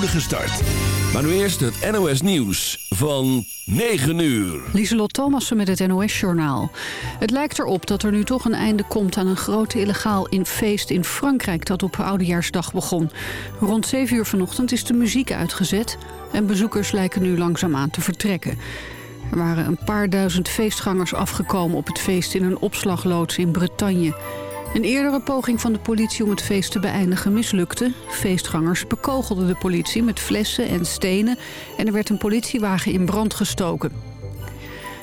start. Maar nu eerst het NOS Nieuws van 9 uur. Lieselot Thomassen met het NOS-journaal. Het lijkt erop dat er nu toch een einde komt aan een groot illegaal in feest in Frankrijk... dat op Oudejaarsdag begon. Rond 7 uur vanochtend is de muziek uitgezet... en bezoekers lijken nu langzaamaan te vertrekken. Er waren een paar duizend feestgangers afgekomen op het feest in een opslagloods in Bretagne... Een eerdere poging van de politie om het feest te beëindigen mislukte. Feestgangers bekogelden de politie met flessen en stenen... en er werd een politiewagen in brand gestoken.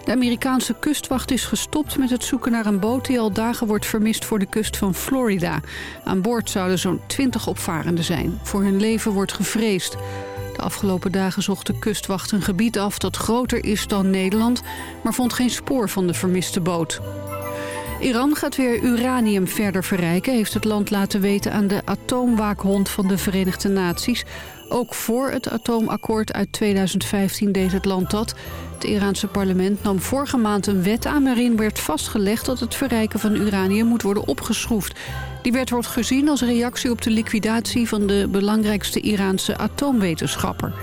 De Amerikaanse kustwacht is gestopt met het zoeken naar een boot... die al dagen wordt vermist voor de kust van Florida. Aan boord zouden zo'n 20 opvarenden zijn. Voor hun leven wordt gevreesd. De afgelopen dagen zocht de kustwacht een gebied af dat groter is dan Nederland... maar vond geen spoor van de vermiste boot. Iran gaat weer uranium verder verrijken, heeft het land laten weten aan de atoomwaakhond van de Verenigde Naties. Ook voor het atoomakkoord uit 2015 deed het land dat. Het Iraanse parlement nam vorige maand een wet aan waarin werd vastgelegd dat het verrijken van uranium moet worden opgeschroefd. Die wet wordt gezien als reactie op de liquidatie van de belangrijkste Iraanse atoomwetenschapper.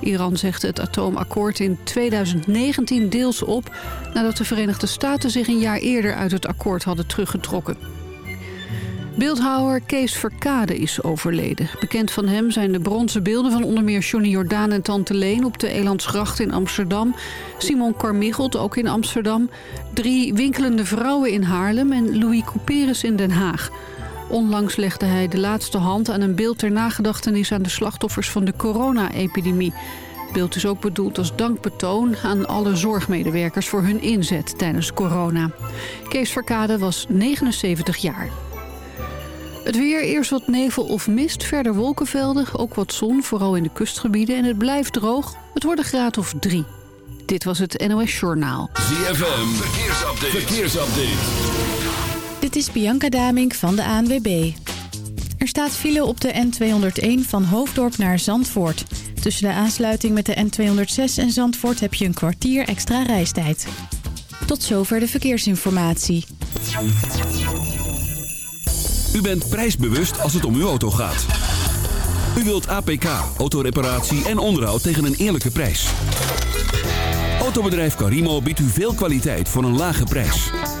Iran zegt het atoomakkoord in 2019 deels op... nadat de Verenigde Staten zich een jaar eerder uit het akkoord hadden teruggetrokken. Beeldhouwer Kees Verkade is overleden. Bekend van hem zijn de bronzen beelden van onder meer Johnny Jordaan en Tante Leen... op de Elandsgracht in Amsterdam. Simon Carmichelt, ook in Amsterdam. Drie winkelende vrouwen in Haarlem en Louis Couperus in Den Haag. Onlangs legde hij de laatste hand aan een beeld ter nagedachtenis aan de slachtoffers van de corona-epidemie. Beeld is ook bedoeld als dankbetoon aan alle zorgmedewerkers voor hun inzet tijdens corona. Kees Verkade was 79 jaar. Het weer, eerst wat nevel of mist, verder wolkenvelden, ook wat zon, vooral in de kustgebieden. En het blijft droog, het wordt graad of drie. Dit was het NOS Journaal. ZFM, verkeersupdate. verkeersupdate. Dit is Bianca Damink van de ANWB. Er staat file op de N201 van Hoofddorp naar Zandvoort. Tussen de aansluiting met de N206 en Zandvoort heb je een kwartier extra reistijd. Tot zover de verkeersinformatie. U bent prijsbewust als het om uw auto gaat. U wilt APK, autoreparatie en onderhoud tegen een eerlijke prijs. Autobedrijf Carimo biedt u veel kwaliteit voor een lage prijs.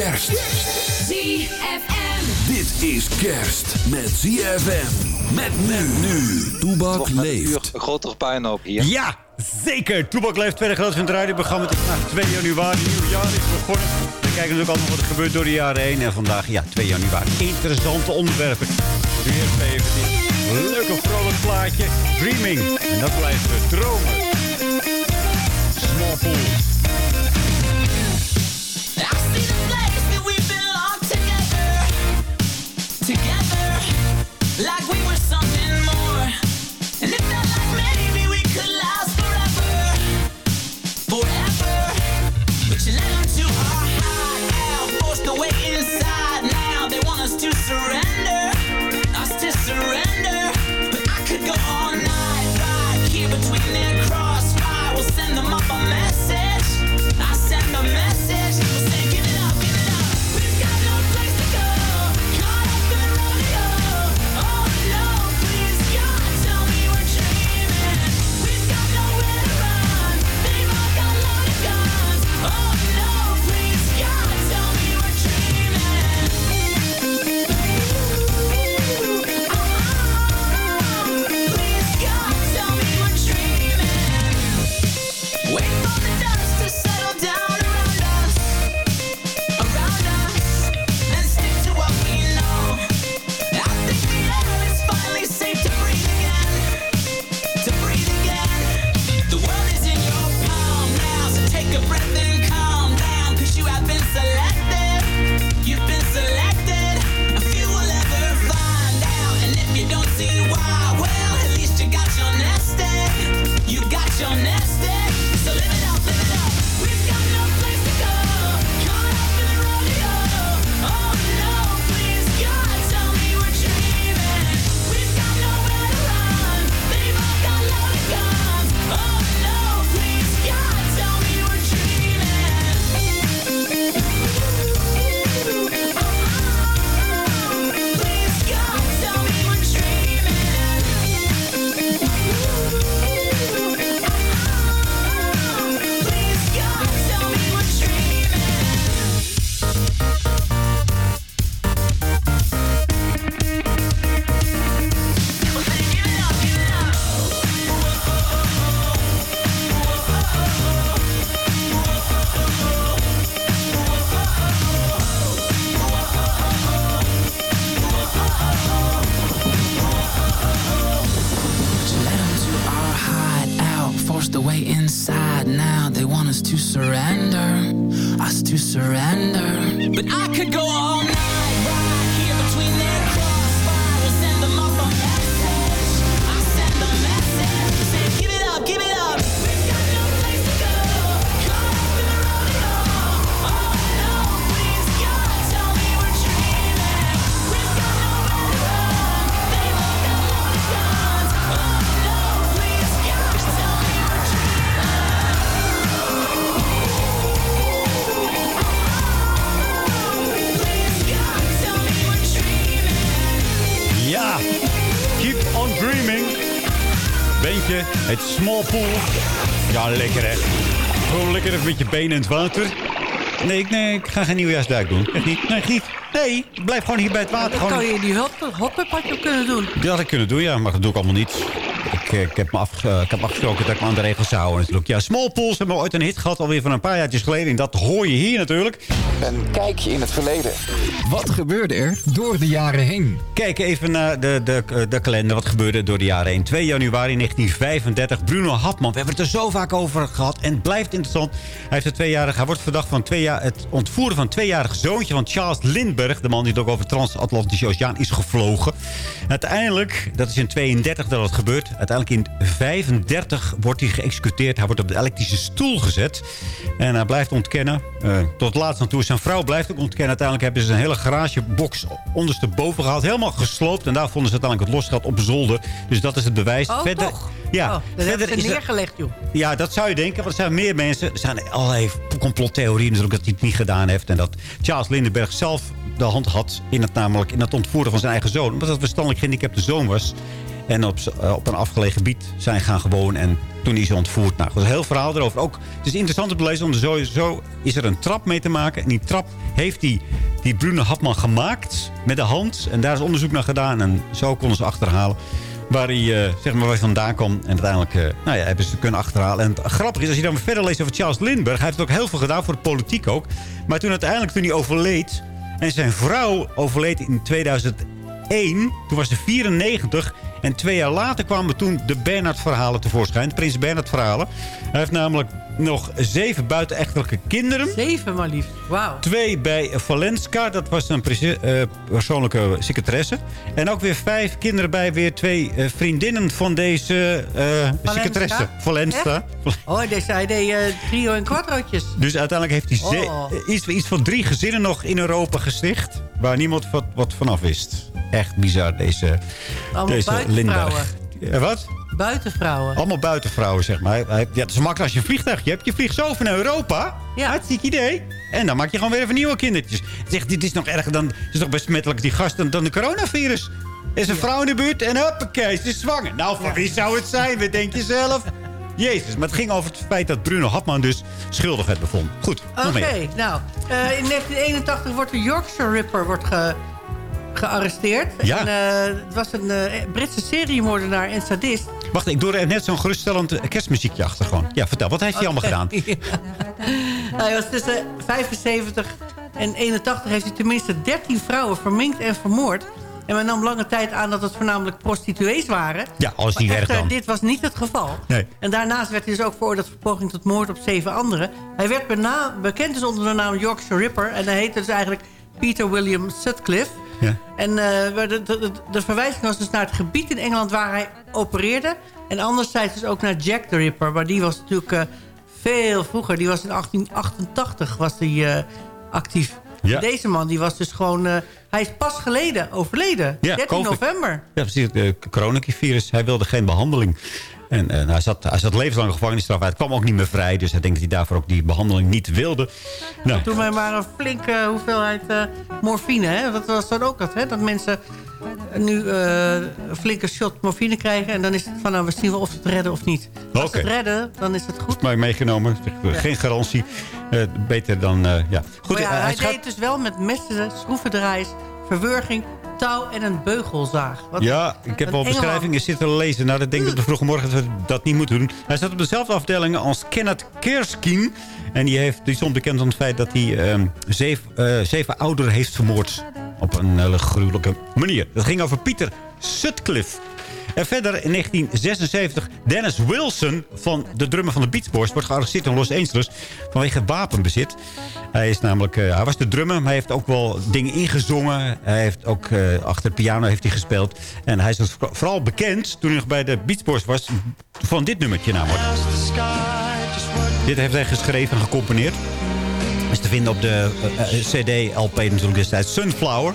Kerst. ZFM. Dit is kerst met ZFM. Met men nu. Toebak leeft. Een grotere puinhoop hier. Ja, zeker. Toebak leeft verder groot van het radioprogramma. Het is vandaag 2 januari. Nieuw jaar is begonnen. We kijken natuurlijk allemaal wat er gebeurt door de jaren heen. En vandaag, ja, 2 januari. Interessante onderwerpen. Weer even dit leuke vrolijk plaatje. Dreaming. En dat blijft dromen. Small pool. like benen in het water. Nee, ik, nee, ik ga geen nieuwjaarsduik doen. Echt niet. Nee, echt niet. Nee, blijf gewoon hier bij het water. Dat Gewoon... kan je in die hot, hotpub had je ook kunnen doen. Dat had ik kunnen doen, ja, maar dat doe ik allemaal niet. Ik, eh, ik, heb, me afge- eh, ik heb afgesproken dat ik me aan de regels zou houden natuurlijk. Ja, Small Pools hebben ooit een hit gehad, alweer van een paar jaartjes geleden. En dat hoor je hier natuurlijk. Een kijkje in het verleden. Wat gebeurde er door de jaren heen? Kijk even naar de, de, eh, de kalender. Wat gebeurde door de jaren heen. 2 januari 1935. Bruno Hapman. We hebben het er zo vaak over gehad. En het blijft interessant. Hij, heeft een tweejarig, hij wordt verdacht van twee jaar, het ontvoeren van een tweejarig zoontje van Charles Lindbergh. De man die het ook over het transatlantische oceaan is gevlogen. Uiteindelijk, dat is in 32 dat het gebeurt. Uiteindelijk in 35 wordt hij geëxecuteerd. Hij wordt op de elektrische stoel gezet. En hij blijft ontkennen. eh, tot laatst aan toe. Zijn vrouw blijft ook ontkennen. Uiteindelijk hebben ze een hele garagebox ondersteboven gehaald. Helemaal gesloopt. En daar vonden ze uiteindelijk het losgeld op zolder. Dus dat is het bewijs. Oh, Verder, toch? Ja, Oh, dat verder is er- neergelegd, joh. ja, dat zou je denken. Want er zijn meer mensen. Er zijn allerlei complottheorieën natuurlijk dat hij het niet gedaan heeft. En dat Charles Lindbergh zelf de hand had in het, namelijk in het ontvoeren van zijn eigen zoon. Omdat het verstandelijk gehandicapte zoon was. En op, eh, op een afgelegen gebied zijn gaan gewoon. En toen is hij ontvoerd. Nou, dat is een heel verhaal erover. Ook, het is interessant om te lezen. Er sowieso is er een trap mee te maken. En die trap heeft die, die Bruno Hapman gemaakt met de hand. En daar is onderzoek naar gedaan. En zo konden ze achterhalen waar hij, eh, zeg maar, waar hij vandaan kwam. En uiteindelijk eh, nou ja, hebben ze kunnen achterhalen. En het grappige is, als je dan verder leest over Charles Lindbergh... hij heeft ook heel veel gedaan voor de politiek ook. Maar toen uiteindelijk, toen hij overleed... en zijn vrouw overleed in 2001... toen was ze 94... En twee jaar later kwamen toen de Bernhard-verhalen tevoorschijn. De Prins Bernhard-verhalen. Hij heeft namelijk nog zeven buitenechtelijke kinderen. Zeven maar liefst. Wauw. Twee bij Valenska, dat was een eh, persoonlijke secretaresse. En ook weer vijf kinderen bij weer twee eh, vriendinnen van deze eh secretaresse. Valenska. Oh, deze, hij deed trio en kwadrootjes. Dus uiteindelijk heeft hij Oh. iets, iets van drie gezinnen nog in Europa gesticht. Waar niemand wat, wat vanaf wist. Echt bizar, deze, Allemaal deze wat? Buitenvrouwen. Allemaal buitenvrouwen, zeg maar. Ja, het is makkelijk als je een vliegtuigje hebt. Je vliegt zo naar Europa. Ja. Hartstikke idee. En dan maak je gewoon weer even nieuwe kindertjes. Zegt, dit is nog erger dan... Het is nog besmettelijk, die gast, dan, dan de coronavirus. Er is een vrouw in de buurt en hoppakee, ze is zwanger. Nou, voor wie zou het zijn? Wat denk je zelf? Jezus, maar het ging over het feit dat Bruno Hapman dus schuldig werd bevonden. Goed, nog Oké, nou. eh, in 1981 wordt de Yorkshire Ripper wordt ge, gearresteerd. Ja. En, eh, het was een eh, Britse seriemoordenaar en sadist. Wacht, ik doe er net zo'n geruststellend eh, kerstmuziekje achter gewoon. Ja, vertel, wat heeft hij allemaal gedaan? Ja. Hij was tussen 75 en 81 heeft hij tenminste 13 vrouwen verminkt en vermoord. En men nam lange tijd aan dat het voornamelijk prostituees waren. Ja, Maar erg echter, dan. dit was niet het geval. Nee. En daarnaast werd hij dus ook veroordeeld voor poging tot moord op zeven anderen. Hij werd bekend dus onder de naam Yorkshire Ripper. En hij heette dus eigenlijk Peter William Sutcliffe. Ja. En eh, de, de, de, de verwijzing was dus naar het gebied in Engeland waar hij opereerde. En anderzijds dus ook naar Jack the Ripper. Maar die was natuurlijk eh, veel vroeger. Die was in 1888 was die, eh, actief. Ja. Deze man die was dus gewoon... hij is pas geleden overleden. Ja, 13 COVID. november. Ja, precies. Het coronavirus. Hij wilde geen behandeling. En eh, hij, zat, hij zat levenslange gevangenisstraf uit. kwam ook niet meer vrij. Dus hij denkt dat hij daarvoor ook die behandeling niet wilde. Nou, Toen wij maar een flinke hoeveelheid eh, morfine. Hè? Dat was dan ook dat, hè? dat mensen nu eh, een flinke shot morfine krijgen. En dan is het van, nou, we zien wel of ze het redden of niet. Als ze het redden, dan is het goed. maar meegenomen. Geen garantie. Beter dan... eh, ja. Goed, ja, hij deed het dus wel met messen, schroevendraaiers, verwurging, touw en een beugelzaag. Wat Ja, ik heb wel beschrijvingen zitten lezen. Nou, dat denk ik op de vroege morgen dat we dat niet moeten doen. Hij staat op dezelfde afdeling als Kenneth Kerskin. En die, heeft, die is onbekend van het feit dat hij ehm, zeven, eh, zeven ouderen heeft vermoord. Op een hele gruwelijke manier. Dat ging over Pieter Sutcliffe. En verder in 1976, Dennis Wilson van de drummer van de Beach Boys... wordt gearresteerd in Los Angeles vanwege wapenbezit. Hij, is namelijk, eh, hij was de drummer, maar hij heeft ook wel dingen ingezongen. Hij heeft ook eh, achter de piano heeft hij gespeeld. En hij is dus vooral bekend, toen hij nog bij de Beach Boys was... van dit nummertje namelijk. Dit heeft hij geschreven en gecomponeerd. Is te vinden op de eh, eh, CD, LP natuurlijk Sunflower.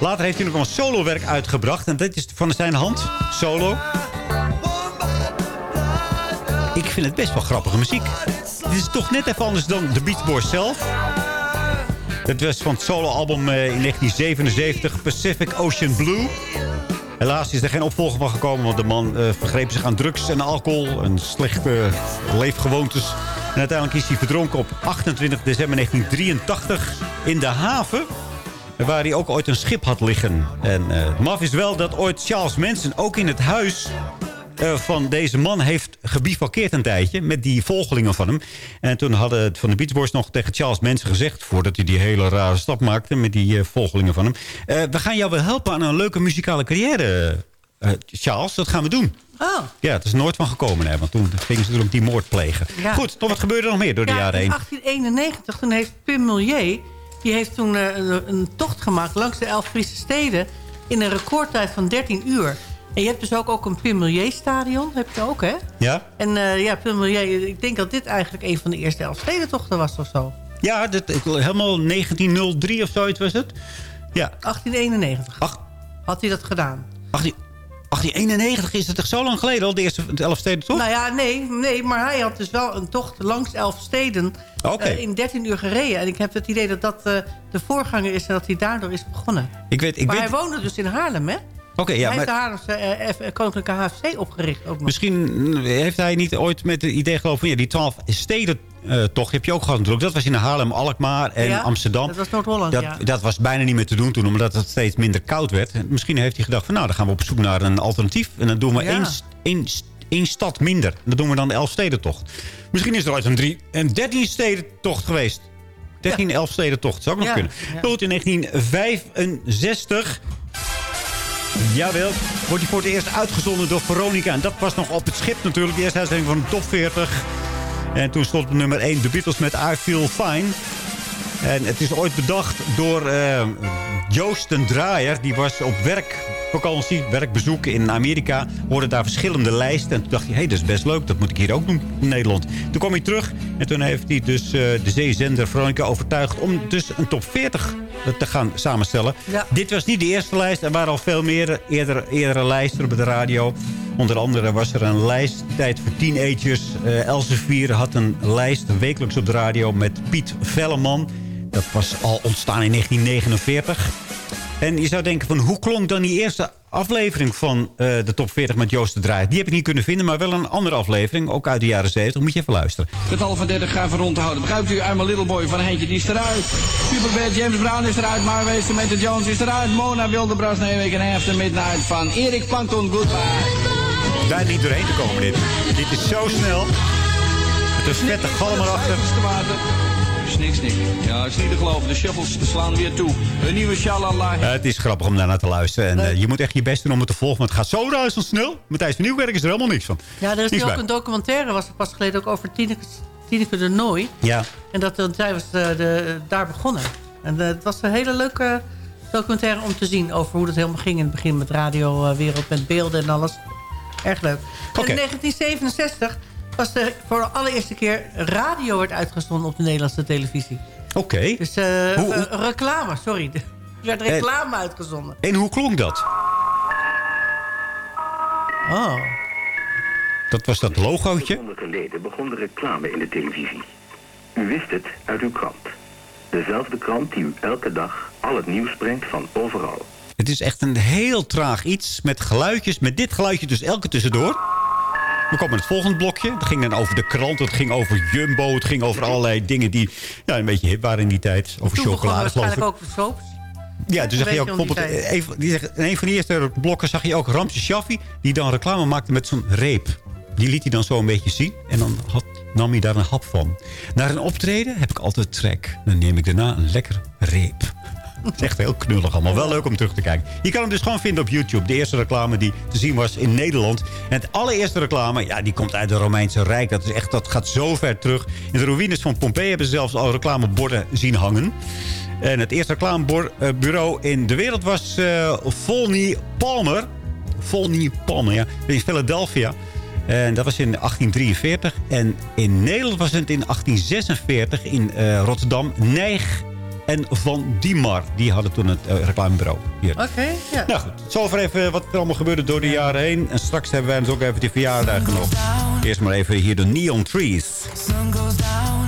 Later heeft hij nog een solowerk uitgebracht. En dit is van zijn hand, solo. Ik vind het best wel grappige muziek. Dit is toch net even anders dan de Beach Boys zelf. Dat was van het soloalbum eh, in 1977, Pacific Ocean Blue. Helaas is er geen opvolger van gekomen, want de man eh, vergreep zich aan drugs en alcohol en slechte leefgewoontes. En uiteindelijk is hij verdronken op 28 december 1983 in de haven. Waar hij ook ooit een schip had liggen. En eh maf is wel dat ooit Charles Manson ook in het huis eh, van deze man heeft gebivakkeerd een tijdje... met die volgelingen van hem. En toen hadden het van de Beach Boys nog tegen Charles Manson gezegd... voordat hij die hele rare stap maakte met die eh, volgelingen van hem... we gaan jou wel helpen aan een leuke muzikale carrière, Charles. Dat gaan we doen. Oh. Ja, het is nooit van gekomen, hè, want toen gingen ze natuurlijk die moord plegen. Ja. Goed, toch wat gebeurde er nog meer door de Ja, jaren in heen? 1891, toen heeft Pim Milieu... die heeft toen eh, een, een tocht gemaakt langs de elf Friese steden... in een recordtijd van 13 uur. En je hebt dus ook, ook een Pim Milieu-stadion, heb je ook, hè? Ja? En eh, ja, Pim Milieu, ik denk dat dit eigenlijk een van de eerste elf stedentochten was of zo. Ja, dat, helemaal 1903 of zoiets was het. Ja, 1891 Ach, had hij dat gedaan. 18, 1891 is het toch zo lang geleden al, de eerste elf steden, toch? Nou ja, nee, nee, maar hij had dus wel een tocht langs elf steden eh, in 13 uur gereden. En ik heb het idee dat dat eh, de voorganger is en dat hij daardoor is begonnen. ik weet, ik maar weet, hij woonde dus in Haarlem, hè? Oké, ja, hij heeft de maar Haarlemse eh, F- Koninklijke HFC opgericht ook nog. misschien heeft hij niet ooit met het idee geloof van... Ja, die twaalf steden eh, toch heb je ook gehad natuurlijk. Dat was in Haarlem, Alkmaar en Ja, Amsterdam. Dat was Noord-Holland, Dat, ja. dat was bijna niet meer te doen toen, omdat het steeds minder koud werd. En Misschien heeft hij gedacht van nou, dan gaan we op zoek naar een alternatief. En dan doen we Ja. één, één, st- één stad minder. En dat doen we dan de Elfstedentocht. Misschien is er ooit een drie en dertien stedentocht geweest. 13, 11 stedentocht, zou ook nog Ja, kunnen. ja. Goed, in 1965... Jawel, wordt hij voor het eerst uitgezonden door Veronica. En dat was nog op het schip natuurlijk. De eerste uitzending van de top 40. En toen stond op nummer 1 de Beatles met I Feel Fine. En het is ooit bedacht door eh, Joost den Draaier. Die was op werkvakantie, werkbezoek in Amerika. Hoorde daar verschillende lijsten. En toen dacht hij, hé, hey, dat is best leuk. Dat moet ik hier ook doen in Nederland. Toen kwam hij terug. En toen heeft hij dus eh, de zeezender Veronica overtuigd... om dus een top 40 te gaan samenstellen. Ja. Dit was niet de eerste lijst. Er waren al veel meer eerder, eerdere lijsten op de radio. Onder andere was er een lijst tijd voor teenagers. Uh, Elsevier had een lijst wekelijks op de radio met Piet Velleman. Dat was al ontstaan in 1949. En je zou denken van hoe klonk dan die eerste aflevering van uh, de top 40 met Joost de Draai? Die heb ik niet kunnen vinden, maar wel een andere aflevering. Ook uit de jaren 70. Moet je even luisteren. Het half van 30 gaan we rond te houden. Begrijpt u? I'm a little boy van Heintje, die is eruit. Superbad, James Brown is eruit. Marwees, Samantha Jones is eruit. Mona Wildebras, Nijweek en After Midnight van Erik Plankton. Goodbye. Daar niet doorheen te komen dit. Dit is zo snel. Het is vette galm erachter. Niks, niks. Ja, het is niet te geloven. De shuffles slaan weer toe. Een nieuwe shalala. Uh, het is grappig om daarnaar te luisteren. En uh, je moet echt je best doen om het te volgen. Want het gaat zo razendsnel. Matthijs van Nieuwkerk is er helemaal niks van. Ja, er is nu ook een documentaire. Was er pas geleden ook over Tineke, Tineke de Nooi. Ja. En dat, dat zij was de, de, daar begonnen. En het was een hele leuke documentaire om te zien. Over hoe dat helemaal ging in het begin met radiowereld. Met beelden en alles. Erg leuk. Okay. In 1967 was de voor de allereerste keer radio werd uitgezonden op de Nederlandse televisie. Oké. Okay. Dus uh, hoe, hoe... reclame, sorry. Er werd reclame en, uitgezonden. En hoe klonk dat? Oh. Dat was dat logootje? Geleden begon de reclame in de televisie. U wist het uit uw krant. Dezelfde krant die u elke dag al het nieuws brengt van overal. Het is echt een heel traag iets met geluidjes. Met dit geluidje dus elke tussendoor. We komen het volgende blokje. Het ging dan over de krant, het ging over Jumbo... het ging over allerlei dingen die ja, een beetje hip waren in die tijd. Over chocolade, geloof ik. ook soaps. Ja, toen zag je ook bijvoorbeeld... Een, die zegt, in een van de eerste blokken zag je ook Ramses Shaffi... die dan reclame maakte met zo'n reep. Die liet hij dan zo een beetje zien. En dan had, nam hij daar een hap van. Naar een optreden heb ik altijd trek. Dan neem ik daarna een lekker reep. Het is echt heel knullig allemaal. Wel leuk om terug te kijken. Je kan hem dus gewoon vinden op YouTube. De eerste reclame die te zien was in Nederland. En het allereerste reclame, ja, die komt uit het Romeinse Rijk. Dat, is echt, dat gaat zo ver terug. In de ruïnes van Pompeii hebben ze zelfs al reclameborden zien hangen. En het eerste reclamebureau in de wereld was eh Volney Palmer. Volney Palmer, ja. In Philadelphia. En dat was in 1843. En in Nederland was het in 1846 in eh, Rotterdam. Nijg en Van Diemar. Die hadden toen het eh, reclamebureau hier. Oké, ja. Nou goed, zover even wat er allemaal gebeurde door de jaren heen. En straks hebben wij dus ook even die verjaardagen nog. Eerst maar even hier de Neon Trees. sun goes down,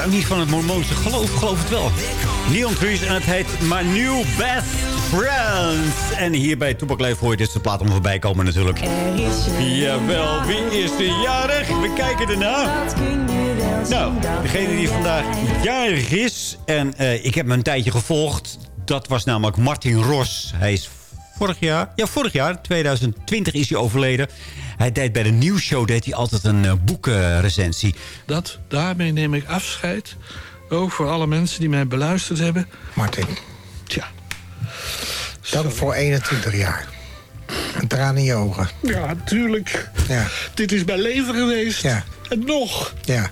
zijn niet van het Mormoonse geloof, geloof het wel. Neon Trees en het heet My New Best Friends. En hier bij Toepak Leef hoor je dit de plaat om voorbij komen natuurlijk. Jawel, wie is de jarig? We kijken ernaar. Nou, degene die vandaag jarig is... en eh, ik heb hem een tijdje gevolgd... dat was namelijk Martin Ros. Hij is vorig jaar... Ja, vorig jaar, 2020 is hij overleden. Hij deed bij de nieuwsshow deed hij altijd een uh, boekenrecensie. Dat, daarmee neem ik afscheid. Ook voor alle mensen die mij beluisterd hebben. Martin. Tja. Dan voor 21 jaar. Een traan in je ogen. Ja, tuurlijk. Ja. Dit is mijn leven geweest. Ja. En nog. Ja.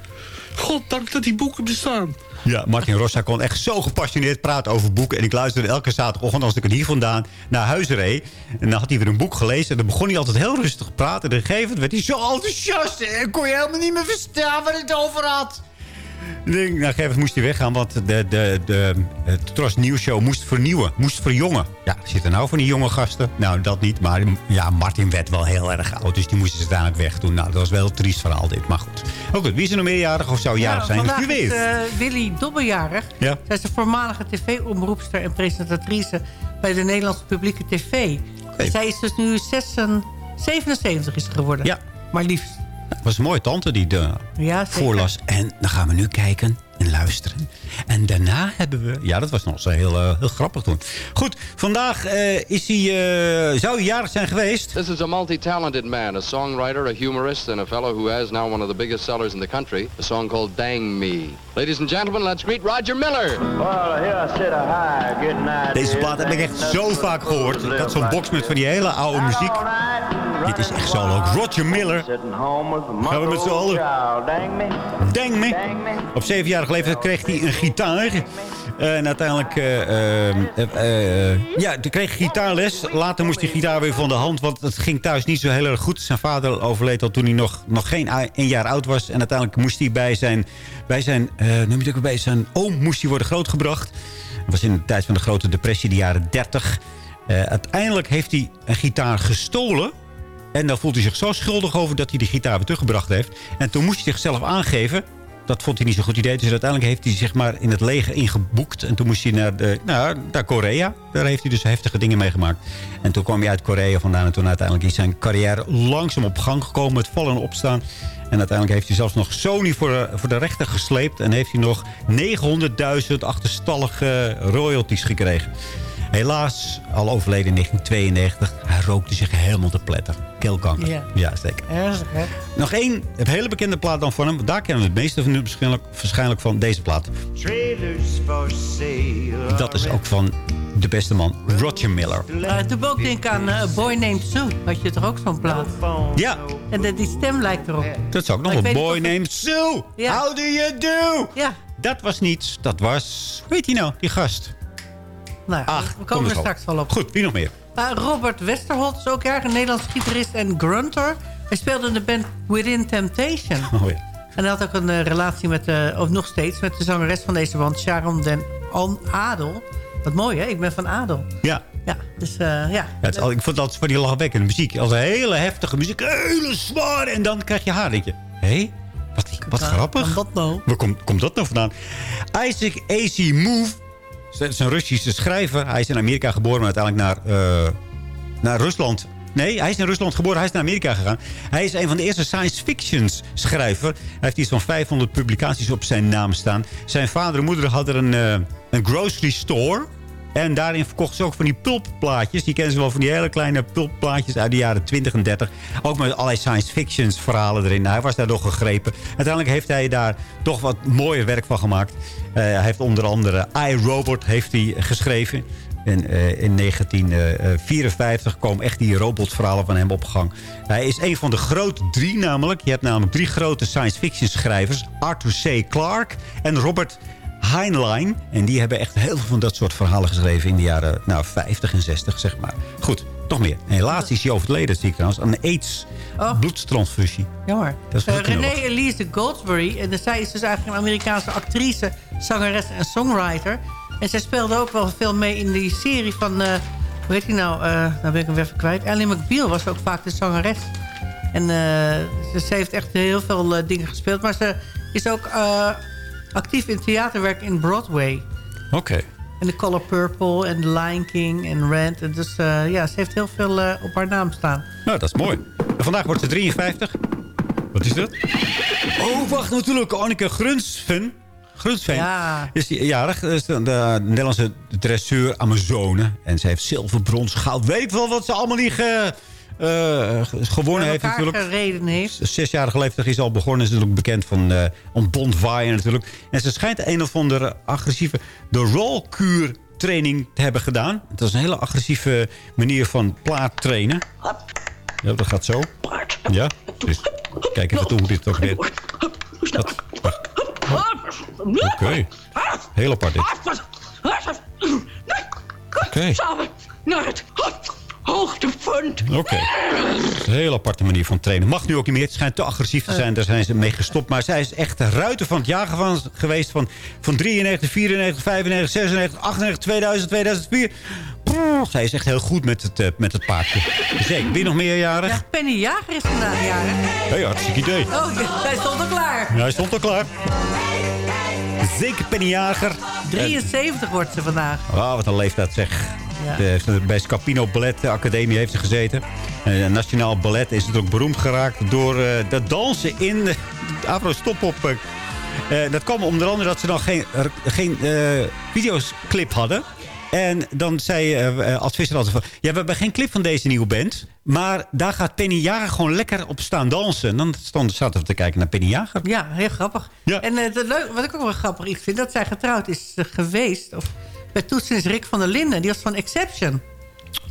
God dank dat die boeken bestaan. Ja, Martin Rossa kon echt zo gepassioneerd praten over boeken. En ik luisterde elke zaterdagochtend als ik er hier vandaan naar huis reed. En dan had hij weer een boek gelezen. En dan begon hij altijd heel rustig te praten. En op een gegeven werd hij zo enthousiast. En kon je helemaal niet meer verstaan waar hij het over had. Denk, nou, moment moest hij weggaan, want de, de, de, het Tros Nieuwsshow moest vernieuwen, moest verjongen. Ja, zitten nou van die jonge gasten? Nou, dat niet, maar ja, Martin werd wel heel erg oud, dus die moesten ze uiteindelijk wegdoen. Nou, dat was wel een triest verhaal dit, maar goed. Ook goed, wie is er nog meerjarig of zou jarig zijn? Vandaag Wie weet. is eh, Willy Dobbejarig. Ja. Zij is de voormalige tv-omroepster en presentatrice bij de Nederlandse publieke tv. Zij is dus nu 76, 77 is ze geworden. Ja. Maar liefst. Het was een mooie tante die de Ja, voorlas. En dan gaan we nu kijken en luisteren. En daarna hebben we... Ja, dat was nog zo heel, eh, heel grappig toen. Goed, vandaag eh, is hij... eh, zou hij jarig zijn geweest? This is a multi-talented man, a songwriter, a humorist, and a fellow who has now one of the biggest sellers in the country, a song called Dang Me. Ladies and gentlemen, let's greet Roger Miller. Deze plaat heb ik echt zo vaak gehoord. Had zo'n box met van die hele oude muziek. Dit is echt zo leuk. Roger Miller. Gaan we met z'n allen. Dang me. Op zevenjarige kreeg hij een gitaar. En uiteindelijk eh, eh, eh, eh, ja, kreeg hij gitaarles. Later moest hij gitaar weer van de hand. Want het ging thuis niet zo heel erg goed. Zijn vader overleed al toen hij nog, nog geen een jaar oud was. En uiteindelijk moest hij bij zijn, bij zijn, eh, noem je het ook, bij zijn oom moest hij worden grootgebracht. Dat was in de tijd van de grote depressie, de jaren 30. Eh, uiteindelijk heeft hij een gitaar gestolen. En dan voelt hij zich zo schuldig over dat hij die gitaar weer teruggebracht heeft. En toen moest hij zichzelf aangeven. Dat vond hij niet zo'n goed idee. Dus uiteindelijk heeft hij zich maar in het leger ingeboekt. En toen moest hij naar, de, nou, naar Korea. Daar heeft hij dus heftige dingen meegemaakt. En toen kwam hij uit Korea vandaan. En toen uiteindelijk is zijn carrière langzaam op gang gekomen. Met vallen en opstaan. En uiteindelijk heeft hij zelfs nog Sony voor voor de rechter gesleept. En heeft hij nog 900.000 achterstallige royalties gekregen. Helaas, al overleden in 1992. Hij rookte zich helemaal te pletter. Keelkanker. Ja. ja zeker. Ernstig, hè? Nog één een hele bekende plaat dan van hem. Daar kennen we het meeste van nu waarschijnlijk, waarschijnlijk van deze plaat. Dat is ook van de beste man, Roger Miller. Uh, toen moet ik ook denken aan eh, Boy Named Sue. Had je toch ook zo'n plaat? Ja, En de, die stem lijkt erop. dat is ook nog een boy named Sue. Ja. How do you do? Ja. Dat was niets. Dat was, weet je nou, die gast. Nou, Ach, we kom komen er straks wel op. Goed, wie nog meer? Uh, Robert Westerholt is ook jarig, een Nederlands gitarist en grunter. Hij speelde in de band Within Temptation. Oh ja. En hij had ook een eh, relatie met, de, of nog steeds, met de zangeres van deze band, Sharon den An Adel. Wat mooi, hè? Ik ben van Adel. Ja. Ja, dus eh, ja. Ja, het is al- ik vond dat van die lachwekkende muziek. Als een hele heftige muziek. Hele zwaar. En dan krijg je haar. denk je, hé, wat, wat Kan- grappig. nou? Waar komt, komt dat nou vandaan? Isaac A.C. Move. Dat is een Russische schrijver. Hij is in Amerika geboren, maar uiteindelijk naar, eh, naar Rusland. Nee, hij is in Rusland geboren. Hij is naar Amerika gegaan. Hij is een van de eerste science fiction schrijver. Hij heeft iets van 500 publicaties op zijn naam staan. Zijn vader en moeder hadden een, eh, een grocery store. En daarin verkochten ze ook van die pulpplaatjes. Die kennen ze wel van die hele kleine pulpplaatjes uit de jaren 20 en 30. Ook met allerlei science fiction verhalen erin. Hij was daardoor gegrepen. Uiteindelijk heeft hij daar toch wat mooier werk van gemaakt. Eh, hij heeft onder andere iRobot heeft hij geschreven. En eh, in 1954 komen echt die robotverhalen van hem op gang. Hij is een van de grote drie namelijk. Je hebt namelijk drie grote science fiction schrijvers. Arthur C. Clarke en Robert Heinlein. En die hebben echt heel veel van dat soort verhalen geschreven... in de jaren nou, 50 en 60, zeg maar. Goed, nog meer. En helaas is hij overleden, zie ik trouwens. Aan AIDS, Oh. bloedtransfusie. Jammer. Dat is Eh, Renee. Elise Goldsberry. En zij is dus eigenlijk een Amerikaanse actrice, zangeres en songwriter. En zij speelde ook wel veel mee in die serie van... eh hoe heet die nou? Eh nou ben ik hem even kwijt. Ellie McBeal was ook vaak de zangeres. En eh, ze, ze heeft echt heel veel eh, dingen gespeeld. Maar ze is ook eh, actief in theaterwerk in Broadway. Oké. En The Color Purple en The Lion King en Rent. En dus eh, ja, ze heeft heel veel eh, op haar naam staan. Nou, dat is mooi. En vandaag wordt ze 53. Wat is dat? Oh, wacht, natuurlijk. Anneke Grunsven. Grunsven Ja. is die jarig. Dat is de, de Nederlandse dresseur Amazone. En ze heeft zilver, brons, goud. Weet wel wat ze allemaal niet ge- gewonnen heeft natuurlijk. gereden heeft. Zesjarige leeftijd is al begonnen. Is natuurlijk bekend van eh om Bondwaaien natuurlijk. En ze schijnt een of andere agressieve... de rollkuur training te hebben gedaan. Het is een hele agressieve manier van plaat trainen. Ja, dat gaat zo. Ja, dus kijk even toe hoe dit ook weer... Dat-. Oké. Heel apart dit. Oké. Hoogtepunt. Oké. Is een hele aparte manier van trainen. Mag nu ook niet meer. Het schijnt te agressief te zijn. Daar zijn ze mee gestopt. Maar zij is echt de ruiter van het jagen van, geweest. Van, van 93, 94, 95, 96, 98, 2000, 2004. Poeh, zij is echt heel goed met het, eh, met het paardje. Zeker. Wie nog meerjarig? Ja, Penny Jager is vandaag jarig. Hé, hartstikke idee. Oh, ja, hij stond al klaar. Ja, hij stond al klaar. Zeker Penny Jager. 73 wordt ze vandaag. Wauw, wat een leeftijd zeg. Ja. De- bij Scapino Ballet Academie heeft ze gezeten. En het Nationaal Ballet is het ook beroemd geraakt door eh dat dansen in de Afro Stop op. eh, eh, dat kwam onder andere dat ze dan geen, geen eh videoclip hadden. En dan zei eh, als Visser altijd van... Ja, we hebben geen clip van deze nieuwe band. Maar daar gaat Penny Jager gewoon lekker op staan dansen. En dan stonden zaten we te kijken naar Penny Jager. Ja, heel grappig. En eh, het leuk, wat ik ook wel grappig iets vind... dat zij getrouwd is eh, geweest. Of, bij toetsen is Rick van der Linden. Die was van Exception.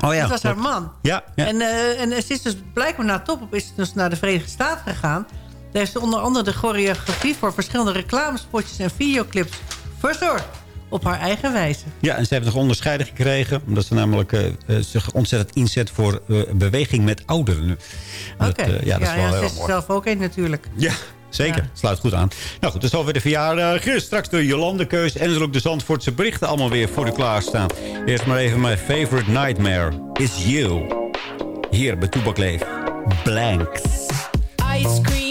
Oh ja. dat was haar man. Ja, ja. En, eh, en ze is dus blijkbaar na top op is ze dus naar de Verenigde Staten gegaan. Daar heeft ze onder andere de choreografie voor verschillende reclamespotjes en videoclips verzorgd. Op haar eigen wijze. Ja, en ze hebben zich onderscheiden gekregen. Omdat ze namelijk eh, eh, zich ontzettend inzet voor eh, beweging met ouderen. Oké. eh, ja, dat is wel ze heel is er mooi. zelf ook een natuurlijk. Ja, zeker. Sluit goed aan. Nou goed, dus alweer de verjaardag. Straks de Jolandekeus en zo ook de Zandvoortse berichten allemaal weer voor u klaarstaan. Eerst maar even mijn favorite nightmare is you. Hier bij Toebak Leef. Blanks. Ice cream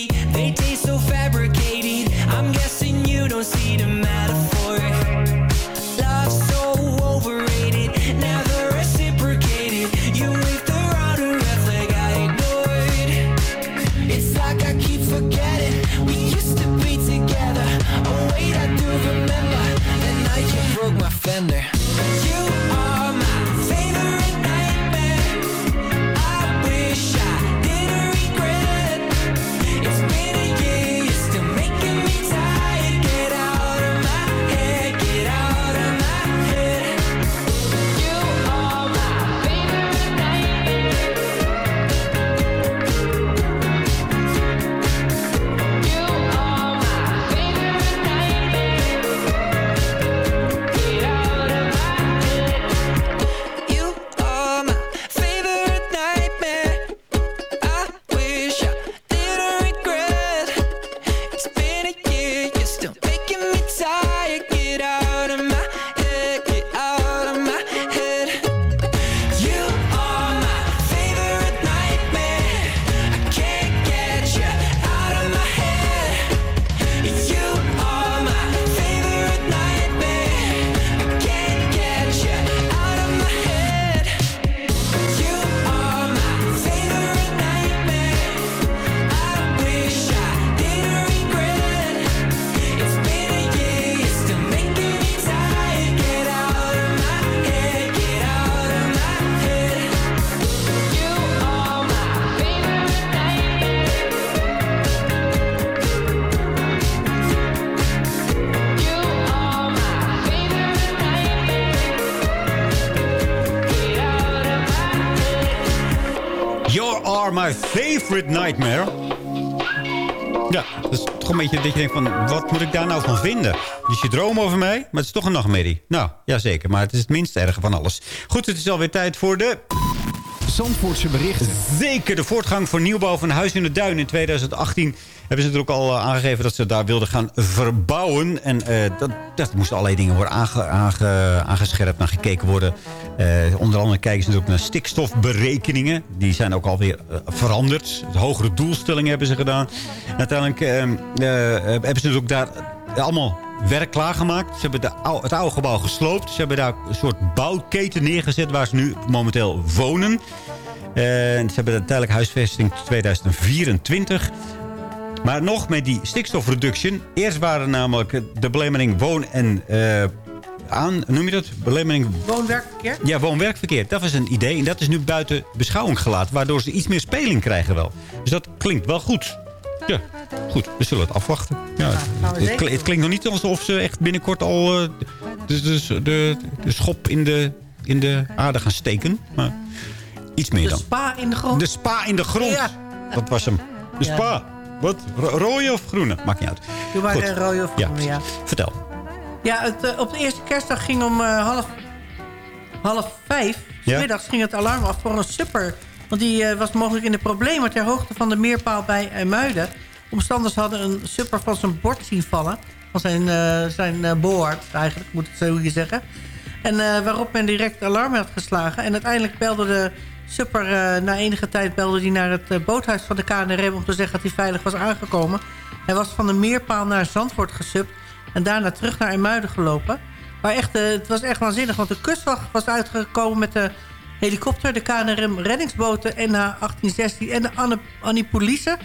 are my favorite nightmare. Ja, dat is toch een beetje dat je denkt van... wat moet ik daar nou van vinden? Dus je droom over mij, maar het is toch een nachtmerrie. Nou, ja zeker, maar het is het minst erge van alles. Goed, het is alweer tijd voor de... Zandvoortse berichten. Zeker de voortgang voor nieuwbouw van Huis in de Duin in 2018... hebben ze er ook al eh, aangegeven dat ze daar wilden gaan verbouwen. En eh, dat, dat moesten allerlei dingen worden aange, aange- aangescherpt, naar gekeken worden. Eh, onder andere kijken ze natuurlijk naar stikstofberekeningen. Die zijn ook alweer veranderd. Hogere doelstellingen hebben ze gedaan. Uiteindelijk eh, eh, hebben ze ook daar allemaal werk klaargemaakt. Ze hebben de het oude gebouw gesloopt. Ze hebben daar een soort bouwketen neergezet waar ze nu momenteel wonen. En ze hebben de tijdelijke huisvesting 2024. Maar nog met die stikstofreduction. Eerst waren namelijk de belemmering woon- en... eh, aan, noem je dat? Belemmering Woon-werkverkeer? ja, woon-werkverkeer. Dat was een idee. En dat is nu buiten beschouwing gelaten. Waardoor ze iets meer speling krijgen wel. Dus dat klinkt wel goed. Ja, goed. We zullen het afwachten. Ja, het, klinkt nog niet alsof ze echt binnenkort al eh, de, de, de, de schop in de, in de aarde gaan steken. Maar iets meer De dan. spa in de grond. De spa in de grond. Ja. Dat was hem. De spa. Wat? Ro- Rode of groene? Maakt niet uit. Doe maar een rode of groene, ja. Vertel. Ja, het, eh, op de eerste kerstdag ging om eh, half, half vijf... Ja. Middags ging het alarm af voor een supper. Want die eh, was mogelijk in de problemen ter hoogte van de meerpaal bij IJmuiden. Omstanders hadden een supper van zijn bord zien vallen. Van zijn, eh zijn eh, boord, eigenlijk, moet ik zo zeggen. En eh, waarop men direct alarm had geslagen. En uiteindelijk belde de supper, eh, na enige tijd belde hij naar het eh, boothuis van de KNRM... om te zeggen dat hij veilig was aangekomen. Hij was van de meerpaal naar Zandvoort gesupt... en daarna terug naar IJmuiden gelopen. Maar echt, eh, het was echt waanzinnig, want de kustwacht was uitgekomen met de helikopter... de KNRM reddingsboten NH-1816 en de Anne- Annipolice...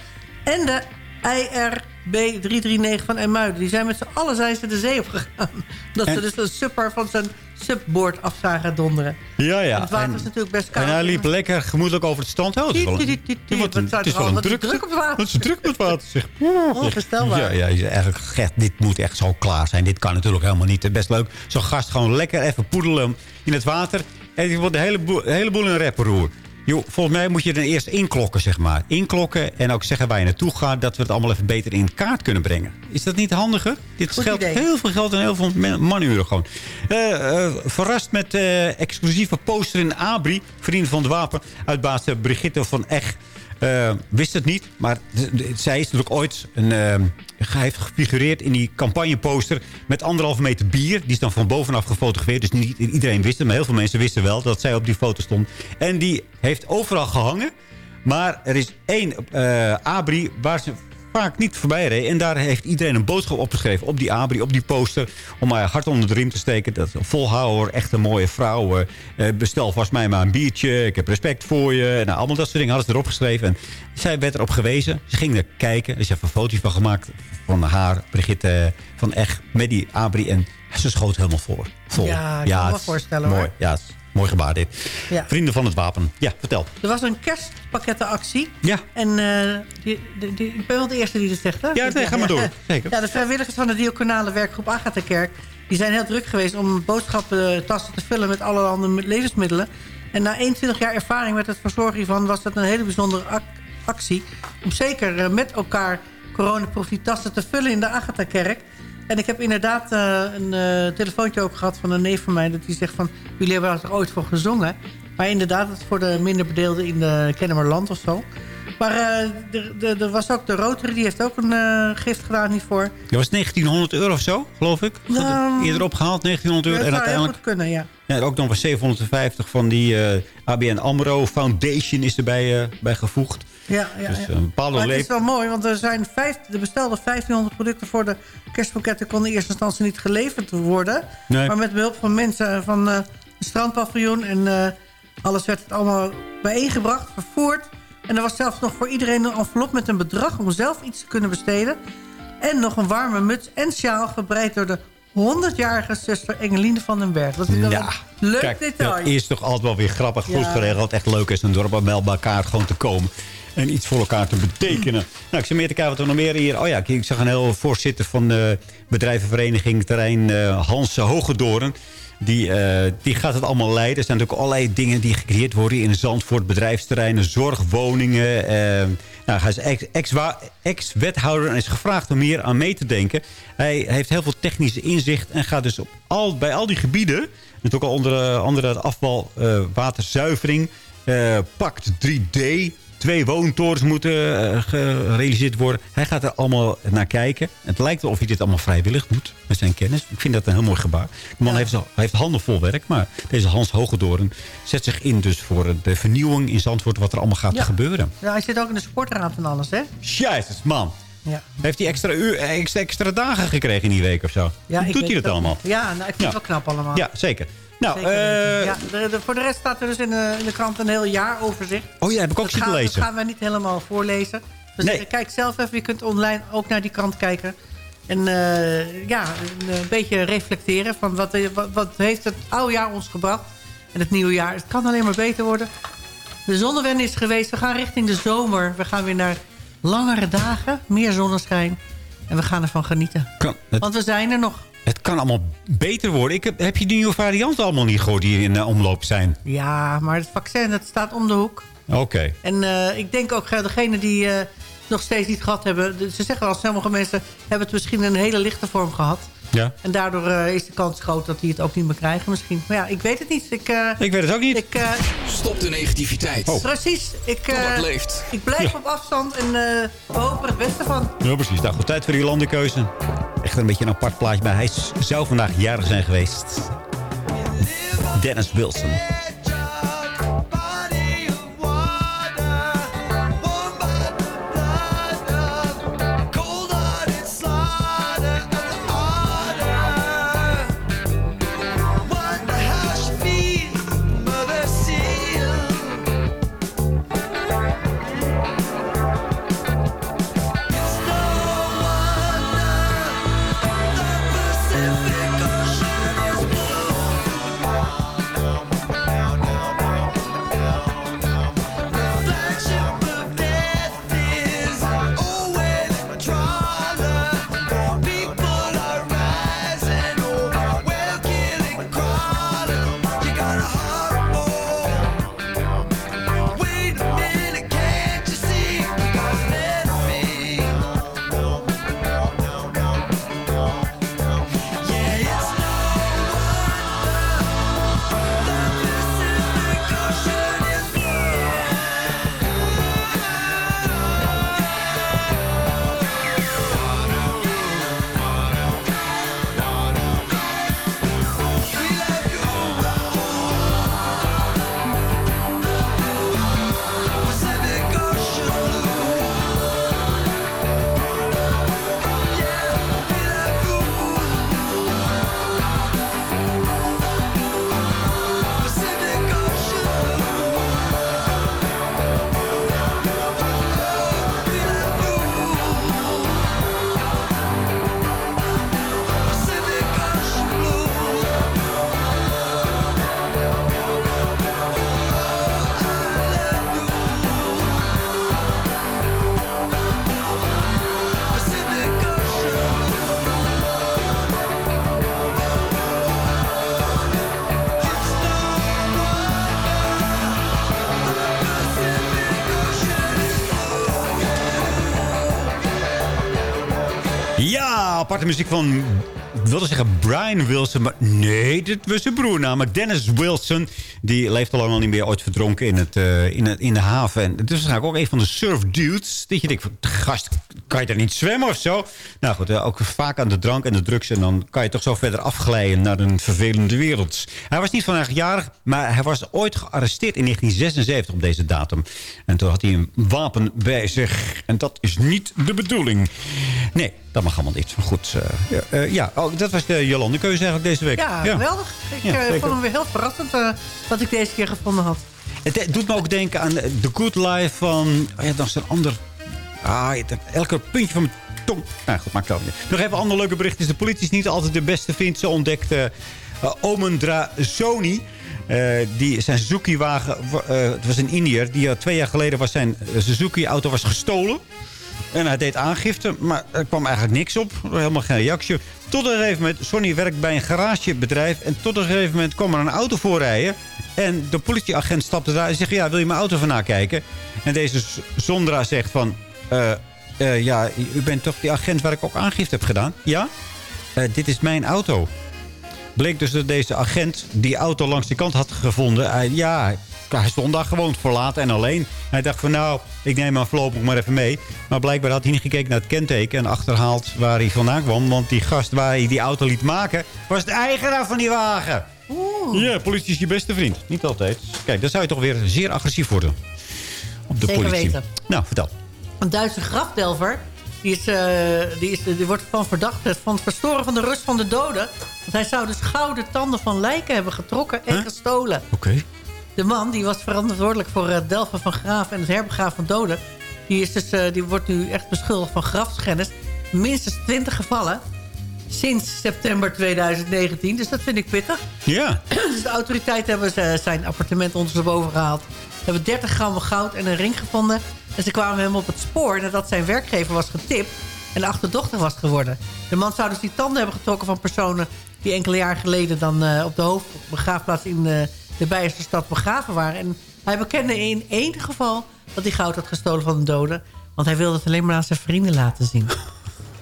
en de IRB 339 van IJmuiden. Die zijn met z'n allen zijn ze de zee opgegaan. Omdat En- ze dus een supper van zijn subboard af zagen donderen. Ja, ja. En het water En- is natuurlijk best koud. En hij liep lekker gemoedelijk over het strand. Oh, het is wel een, Tiet, tiet, tiet, tiet. wat een- Wat zijn het is wel een druk, druk op het water? Is druk water, zeg. Onvoorstelbaar. Ja, ja, je eigenlijk, dit moet echt zo klaar zijn. Dit kan natuurlijk helemaal niet. Best leuk. Zo'n gast gewoon lekker even poedelen in het water. En die wordt de hele boel, de hele boel in een rapperoer. Joh, volgens mij moet je er eerst inklokken, zeg maar. Inklokken en ook zeggen waar je naartoe gaat... dat we het allemaal even beter in kaart kunnen brengen. Is dat niet handiger? Dit Goed scheelt idee. heel veel geld en heel veel man- manuren gewoon. Eh, verrast met eh, exclusieve poster in Abri. Vrienden van het Wapen. Uitbaas Brigitte van Eg. Eh, wist het niet, maar zij is natuurlijk ooit een, eh, heeft gefigureerd in die campagneposter met anderhalve meter bier. Die is dan van bovenaf gefotografeerd. Dus niet iedereen wist het, maar heel veel mensen wisten wel dat zij op die foto stond. En die heeft overal gehangen. Maar er is één eh, abri waar ze vaak niet voorbij reed. En daar heeft iedereen een boodschap opgeschreven op die abri, op die poster. Om haar hart onder de riem te steken. Dat volhouden hoor, echt een mooie vrouw. eh, bestel vast mij maar een biertje. Ik heb respect voor je. Nou, allemaal dat soort dingen hadden ze erop geschreven. En zij werd erop gewezen. Ze ging er kijken. Er is even een fotootje van gemaakt. Van haar, Brigitte van Echt, met die abri. En ze schoot helemaal voor. Vol. Ja, ik kan me is voorstellen, Mooi. hoor. Ja, mooi gebaar dit. Ja. Vrienden van het wapen. Ja, vertel. Er was een kerstpakkettenactie. Ja. En eh, die, die, die- ik ben wel de eerste die dit zegt, hè? Ja, nee, ga maar door. Zeker. Ja, de vrijwilligers van de diaconale werkgroep Agatha-kerk... die zijn heel druk geweest om boodschappentassen te vullen... met allerhande levensmiddelen. En na 21 jaar ervaring met het verzorgen hiervan... was dat een hele bijzondere ac- actie... om zeker eh, met elkaar coronaproof die tassen te vullen in de Agatha-kerk... En ik heb inderdaad eh, een eh, telefoontje ook gehad van een neef van mij... dat die zegt van, jullie hebben er ooit voor gezongen. Maar inderdaad, het is voor de minder bedeelden in de Kennemerland of zo. Maar eh, er- was ook de Rotary, die heeft ook een gift gedaan hiervoor. Dat was 1900 euro of zo, geloof ik. Nou, Eerder opgehaald, 1900 euro. dat en uiteindelijk goed kunnen, ja. ja, ook nog wel 750 van die ABN AMRO Foundation is erbij bij gevoegd. Ja, ja, Dus ja. een bepaalde Maar het is wel mooi, want er zijn vijf, de bestelde 1500 producten voor de kerstpakketten... konden in eerste instantie niet geleverd worden. Nee. Maar met behulp van mensen van eh het strandpaviljoen... en eh, alles werd het allemaal bijeengebracht, vervoerd. En er was zelfs nog voor iedereen een envelop met een bedrag... om zelf iets te kunnen besteden. En nog een warme muts en sjaal gebreid door de 100-jarige zuster Engeline van den Berg. Dat is wel Ja, een leuk Kijk, detail. dat is toch altijd wel weer grappig. Goed Ja. geregeld. Echt leuk is een dorp om bij elkaar gewoon te komen. En iets voor elkaar te betekenen. Nou, ik zit meer te kijken wat nog meer hier... Oh ja, ik zag een heel voorzitter van de bedrijvenvereniging Terrein eh, Hans Hogedoren. Die, eh, die gaat het allemaal leiden. Er zijn natuurlijk allerlei dingen die gecreëerd worden in Zandvoort. Bedrijfsterreinen, zorgwoningen. eh, nou, hij is ex-wethouder en is gevraagd om meer aan mee te denken. Hij heeft heel veel technische inzicht en gaat dus op al, bij al die gebieden... natuurlijk al onder eh, andere afval, eh, waterzuivering, eh, pakt 3D... Twee woontorens moeten eh, gerealiseerd worden. Hij gaat er allemaal naar kijken. Het lijkt wel of hij dit allemaal vrijwillig doet met zijn kennis. Ik vind dat een heel mooi gebaar. De man heeft, zo- hij heeft handen vol werk. Maar deze Hans Hogedoren zet zich in dus voor de vernieuwing in Zandvoort... wat er allemaal gaat Ja. gebeuren. Ja, hij zit ook in de sportraad en alles, hè? Jezus, man. Ja. Heeft hij extra, uur, extra, extra dagen gekregen in die week of zo? Ja, Hoe doet hij dat allemaal? Ja, nou, ik vind Ja. het wel knap allemaal. Ja, zeker. Nou, eh, ja, de, de- voor de rest staat er dus in de, in de krant een heel jaaroverzicht. oh ja, heb ik ook zitten lezen. Dat gaan wij niet helemaal voorlezen. Dus Nee. kijk zelf even. Je kunt online ook naar die krant kijken. En eh, ja, een, eh, beetje reflecteren van wat, wat, wat heeft het oude jaar ons gebracht. En het nieuwe jaar. Het kan alleen maar beter worden. De zonnewende is geweest. We gaan richting de zomer. We gaan weer naar langere dagen. Meer zonneschijn. En we gaan ervan genieten. Kan, het, Want we zijn er nog. Het kan allemaal beter worden. Ik heb, heb je die nieuwe varianten allemaal niet gehoord die in eh, omloop zijn? Ja, maar het vaccin dat staat om de hoek. Oké. En eh, ik denk ook, uh, degene die eh, nog steeds niet gehad hebben... ze zeggen wel, sommige mensen hebben het misschien een hele lichte vorm gehad. Ja. En daardoor eh, is de kans groot dat die het ook niet meer krijgen misschien. Maar ja, ik weet het niet. Ik, eh, Ik weet het ook niet. ik, eh, Stop de negativiteit. Oh. precies. Ik, eh, leeft. ik blijf op afstand en eh, we hopen er het beste van. Ja, precies. Nou, goed, tijd voor die landenkeuze. Echt een beetje een apart plaatje, maar hij zou vandaag jarig zijn geweest. Dennis Wilson. Aparte muziek van... Wilde zeggen Brian Wilson, maar nee, dit was zijn broer namelijk. Dennis Wilson, die leeft al lang niet meer ooit verdronken in, het, eh, in, in de haven. En het is waarschijnlijk ook een van de surf dudes. Dat je denkt, gast, kan je daar niet zwemmen of zo? Nou goed, eh, ook vaak aan de drank en de drugs. En dan kan je toch zo verder afglijden naar een vervelende wereld. Hij was niet vandaag jarig, maar hij was ooit gearresteerd in 1976 op deze datum. En toen had hij een wapen bij zich. En dat is niet de bedoeling. Nee, dat mag allemaal niet. Maar goed, eh, ja, eh, ja. Oh, dat was de Jolande keuze eigenlijk deze week. Ja, geweldig. Ik Ja, vond hem weer heel verrassend wat ik deze keer gevonden had. Het doet me ook denken aan The Good Life van... Oh ja, dat is een ander... Ah, elke puntje van mijn tong... Nou goed, maakt ook niet. Nog even een ander leuke bericht. Is de politie is niet altijd de beste vindt. Ze ontdekte uh, Omendra Sony... Eh, die, zijn Suzuki-wagen, eh, het was een Indiër. Die twee jaar geleden was zijn eh, Suzuki-auto was gestolen. En hij deed aangifte, maar er kwam eigenlijk niks op. Helemaal geen reactie. Tot een gegeven moment, Sonny werkt bij een garagebedrijf... en tot een gegeven moment kwam er een auto voorrijden... en de politieagent stapte daar en zegt... ja, wil je mijn auto van nakijken? En deze Zondra zegt van... eh, eh, ja, u bent toch die agent waar ik ook aangifte heb gedaan? Ja? Eh, dit is mijn auto. Bleek dus dat deze agent die auto langs de kant had gevonden. Ja, hij stond daar gewoon verlaten en alleen. Hij dacht van nou, ik neem hem voorlopig maar even mee. Maar blijkbaar had hij niet gekeken naar het kenteken en achterhaald waar hij vandaan kwam. Want die gast waar hij die auto liet maken, was de eigenaar van die wagen. Ja, politie is je beste vriend. Niet altijd. Kijk, dan zou je toch weer zeer agressief worden. Op de Zeker politie. weten. Nou, vertel. Een Duitse grafdelver. Die, is, eh, die, is, die wordt van verdacht van het verstoren van de rust van de doden. Want hij zou dus gouden tanden van lijken hebben getrokken en gestolen. Oké. De man die was verantwoordelijk voor het delven van graven en het herbegraven van doden. Die, is dus, eh, die wordt nu echt beschuldigd van grafschennis. Minstens 20 gevallen. Sinds september 2019. Dus dat vind ik pittig. Ja. Dus de autoriteiten hebben zijn appartement ondersteboven gehaald. Hebben 30 gram goud en een ring gevonden. En ze kwamen hem op het spoor nadat zijn werkgever was getipt... en achterdochter was geworden. De man zou dus die tanden hebben getrokken van personen... die enkele jaar geleden dan eh, op de hoofdbegraafplaats in eh, de Beierse stad begraven waren. En hij bekende in één geval dat hij goud had gestolen van een dode. Want hij wilde het alleen maar aan zijn vrienden laten zien.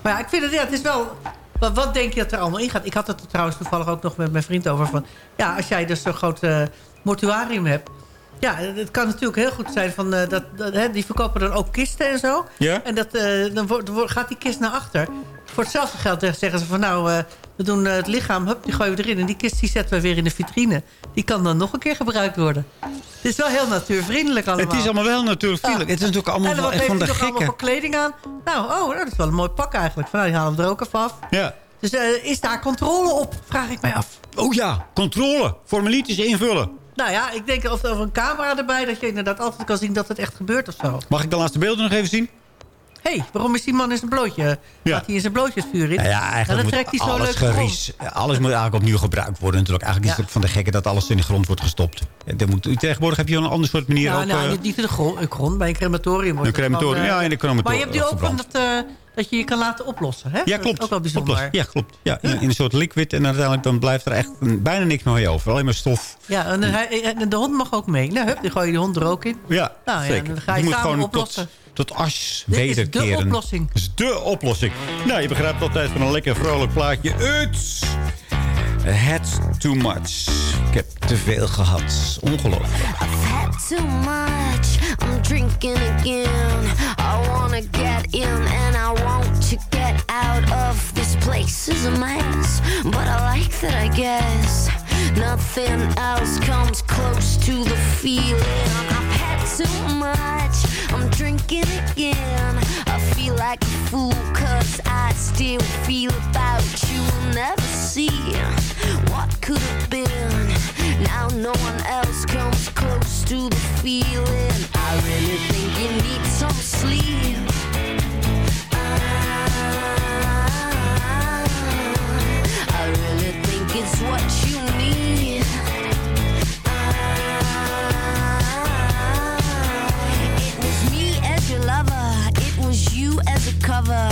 Maar ja, ik vind het, ja, het is wel... Wat, wat denk je dat er allemaal ingaat? Ik had het er trouwens toevallig ook nog met mijn vriend over. Van, ja, als jij dus zo'n groot eh, mortuarium hebt... Ja, het kan natuurlijk heel goed zijn van... eh, dat, dat, hè, die verkopen dan ook kisten en zo. Ja. En dat, eh, dan wordt- gaat die kist naar achter. Voor hetzelfde geld zeggen ze van... nou, eh, we doen het lichaam, hup, die gooien we erin. En die kist die zetten we weer in de vitrine. Die kan dan nog een keer gebruikt worden. Het is wel heel natuurvriendelijk allemaal. Het is allemaal wel natuurlijk vriendelijk. Het is natuurlijk allemaal en wel echt van de hij nog allemaal voor kleding aan? Nou, oh, nou, dat is wel een mooi pak eigenlijk. Van, nou, die halen we er ook even af. Ja. Dus is daar controle op? Vraag ik mij af. Oh ja, controle. Formuliertjes invullen. Nou ja, ik denk of er een camera erbij... dat je inderdaad altijd kan zien dat het echt gebeurt of zo. Mag ik de laatste beelden nog even zien? Hé, hey, waarom is die man in zijn blootje? Ja. Gaat hij in zijn blootje het vuur in? Nou ja, En eigenlijk dan moet trekt hij zo alles leuk de geries. Alles moet eigenlijk opnieuw gebruikt worden natuurlijk. Eigenlijk is Ja. het ook van de gekke dat alles in de grond wordt gestopt. En dan moet, tegenwoordig heb je een ander soort manier Ja, ook... nou, eh, niet, in de grond, bij een crematorium. Een het crematorium, eh, ja, in een crematorium Maar je hebt nu ook van dat, eh, dat je je kan laten oplossen, hè? ja, Dat is klopt. ook wel bijzonder. Oplossen. Ja, klopt. Ja, in, in een soort liquid. En uiteindelijk dan blijft er echt bijna niks meer over. Alleen maar stof. Ja, en, hij- en de hond mag ook mee. Nou, hup, dan gooi je de hond er ook in. Ja, Nou ja, zeker. dan ga je Die moet samen oplossen. Tot, tot as Dit is de wederkeren. oplossing. Is de oplossing. Nou, je begrijpt altijd van een lekker vrolijk plaatje. It's had too much. Ik heb te veel gehad. Ongelooflijk. I've had too much. I'm drinking again. I wanna get in and I want to get out of this place is a mess. But I like that, I guess. Nothing else comes close to the feeling. I've had too much. I'm drinking again. Feel like a fool cause I still feel about you. Will Never see what could have been. Now no one else comes close to the feeling. I really think you need some sleep. I really think it's what you need. Was a cover.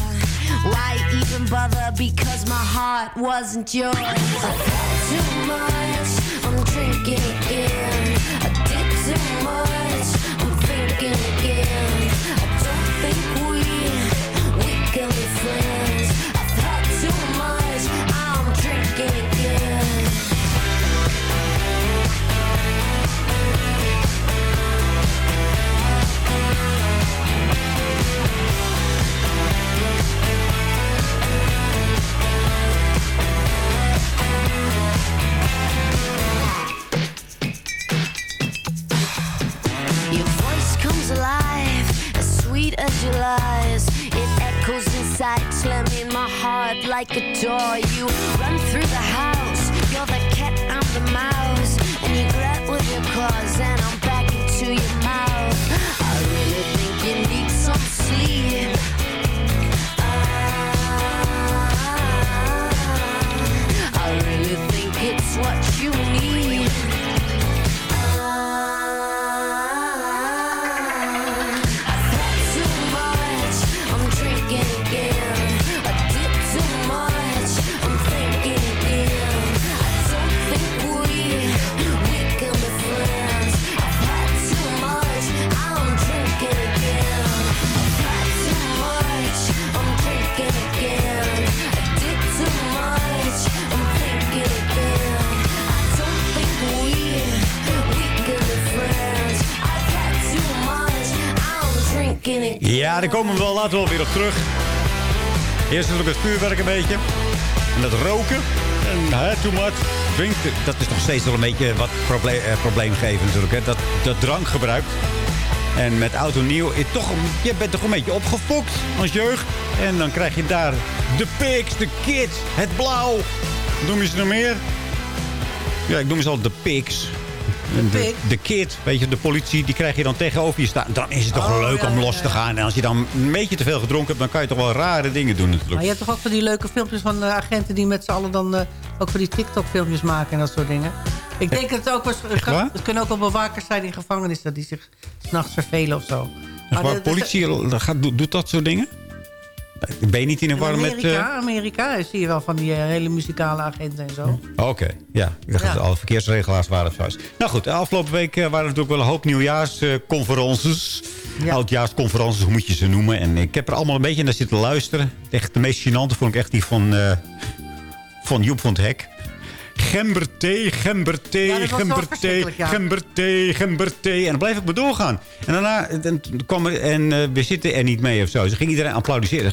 Why even bother? Because my heart wasn't yours. Too much, I'm drinking again. I did too much, I'm thinking again. I don't think we, we can be friends. As. It echoes inside, slamming my heart like a door. You run through the house, you're the cat, I'm the mouse. And you grab with your claws, and I'm back into your mouth. I really think you need some sleep. I really think it's what Ja, daar komen we wel later wel weer op terug. Eerst natuurlijk het vuurwerk een beetje. En dat roken. En hè, too much. Drink, dat is nog steeds wel een beetje wat probleem, eh, probleemgevend natuurlijk. Hè. Dat, dat drankgebruik. En met auto nieuw, je, toch, je bent toch een beetje opgefokt als jeugd. En dan krijg je daar de pigs, de kids, het blauw. Noem je ze nog meer? Ja, ik noem ze altijd de pigs. De, de kid, weet je, de politie, die krijg je dan tegenover je staan. Dan is het toch Oh, leuk ja, om ja, los te gaan. En als je dan een beetje te veel gedronken hebt, dan kan je toch wel rare dingen doen natuurlijk. Maar je hebt toch ook van die leuke filmpjes van eh, agenten... die met z'n allen dan eh, ook van die TikTok-filmpjes maken en dat soort dingen. Ik denk dat het ook was, het, kan- waar? het kunnen ook wel bewakers zijn in gevangenissen... die zich s'nachts vervelen of zo. Waar, de- de- politie gaat, doet, doet dat soort dingen? Ben je niet in de in war met... Amerika, eh, Amerika zie je wel van die eh, hele muzikale agenten en zo. Oké, ja. Ik dacht Ja. dat alle verkeersregelaars waren zo. Nou goed, de afgelopen week eh, waren er natuurlijk wel een hoop nieuwjaarsconferences. Oudjaarsconferences, hoe moet je ze noemen. En ik heb er allemaal een beetje naar zitten luisteren. Echt de meest gênante vond ik echt die van, van Joep van het Hek. Gemberthee, gemberthee, Ja, gemberthee, ja. gemberthee, gemberthee. En dan bleef ik maar doorgaan. En daarna en, toen kwam er, en eh, we zitten er niet mee of zo. Dus ging iedereen applaudisseren.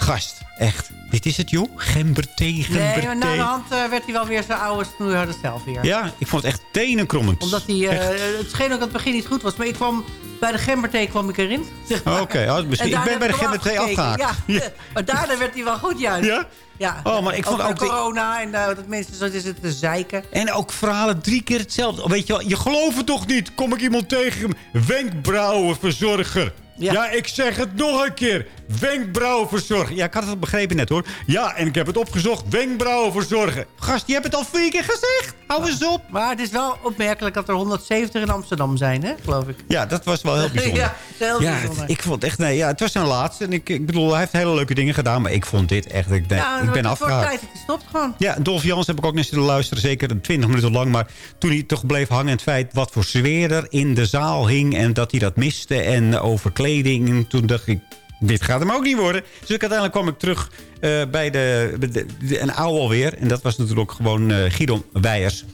Gast, echt, dit is het joh? Gemberthee, Nee, gemberthee. maar na de hand eh, werd hij wel weer zijn oude snoeiharde zelf weer. Ja, ik vond het echt tenenkrommend. Omdat hij, Echt. het scheen ook dat het begin niet goed was. Maar ik kwam, bij de gemberthee kwam ik erin. zeg maar. Oh, Oké, oh, misschien- En ik ben bij de gemberthee afgehaakt. Ja, maar daarna werd hij wel goed juist. Ja? Ja. Oh, maar ik vond ook die- corona en eh, dat mensen zo zitten te zeiken. En ook verhalen drie keer hetzelfde. Weet je wel, je gelooft het toch niet? Kom ik iemand tegen? Wenkbrauwenverzorger. Ja. ik zeg het nog een keer. Wenkbrauwenverzorger. Ja, ik had het al begrepen net hoor. Ja, en ik heb het opgezocht. Wenkbrauwenverzorger. Gast, je hebt het al vier keer gezegd. Hou eens op. Maar het is wel opmerkelijk dat er 170 in Amsterdam zijn, hè, geloof ik. Ja, dat was wel heel bijzonder. ja, heel Ja, bijzonder. het- ik vond echt... Nee, ja, het was zijn laatste. En ik, ik bedoel, hij heeft hele leuke dingen gedaan. Maar ik vond dit echt... Ik, ja, ik ben het tijd dat hij stopt gewoon. Ja, Dolph Jans heb ik ook naar zitten luisteren. Zeker 20 minuten lang. Maar toen hij toch bleef hangen... het feit wat voor sfeer er in de zaal hing... en dat hij dat miste en over kleding. En toen dacht ik... Dit gaat hem ook niet worden. Dus ik, uiteindelijk kwam ik terug eh, bij de, bij de, de- een oude alweer. En dat was natuurlijk gewoon eh Guido Weijers.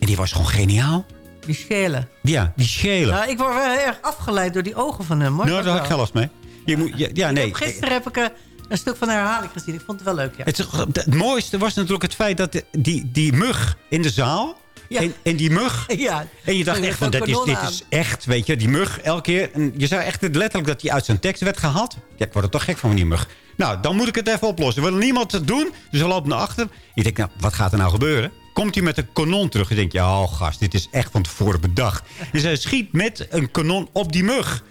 En die was gewoon geniaal. Die schelen. Ja, die schelen. Ja, ik word wel heel erg afgeleid door die ogen van hem, hoor. nou, daar had ik geen last mee. Je moet, ja, ja, nee. Gisteren heb ik eh, een stuk van de herhaling gezien. Ik vond het wel leuk, ja. Het, het mooiste was natuurlijk het feit dat die, die mug in de zaal... Ja. En, en die mug... Ja. En je dacht echt van, dit is, dit aan. is echt, weet je, die mug elke keer. En je zag echt letterlijk dat hij uit zijn tekst werd gehaald. Ja, ik word er toch gek van, die mug. Nou, dan moet ik het even oplossen. Wil niemand het doen? Dus hij loopt naar achter. Je denkt, nou, wat gaat er nou gebeuren? Komt hij met een kanon terug? Je denkt, ja, oh gast, dit is echt van tevoren bedacht. Dus hij schiet met een kanon op die mug.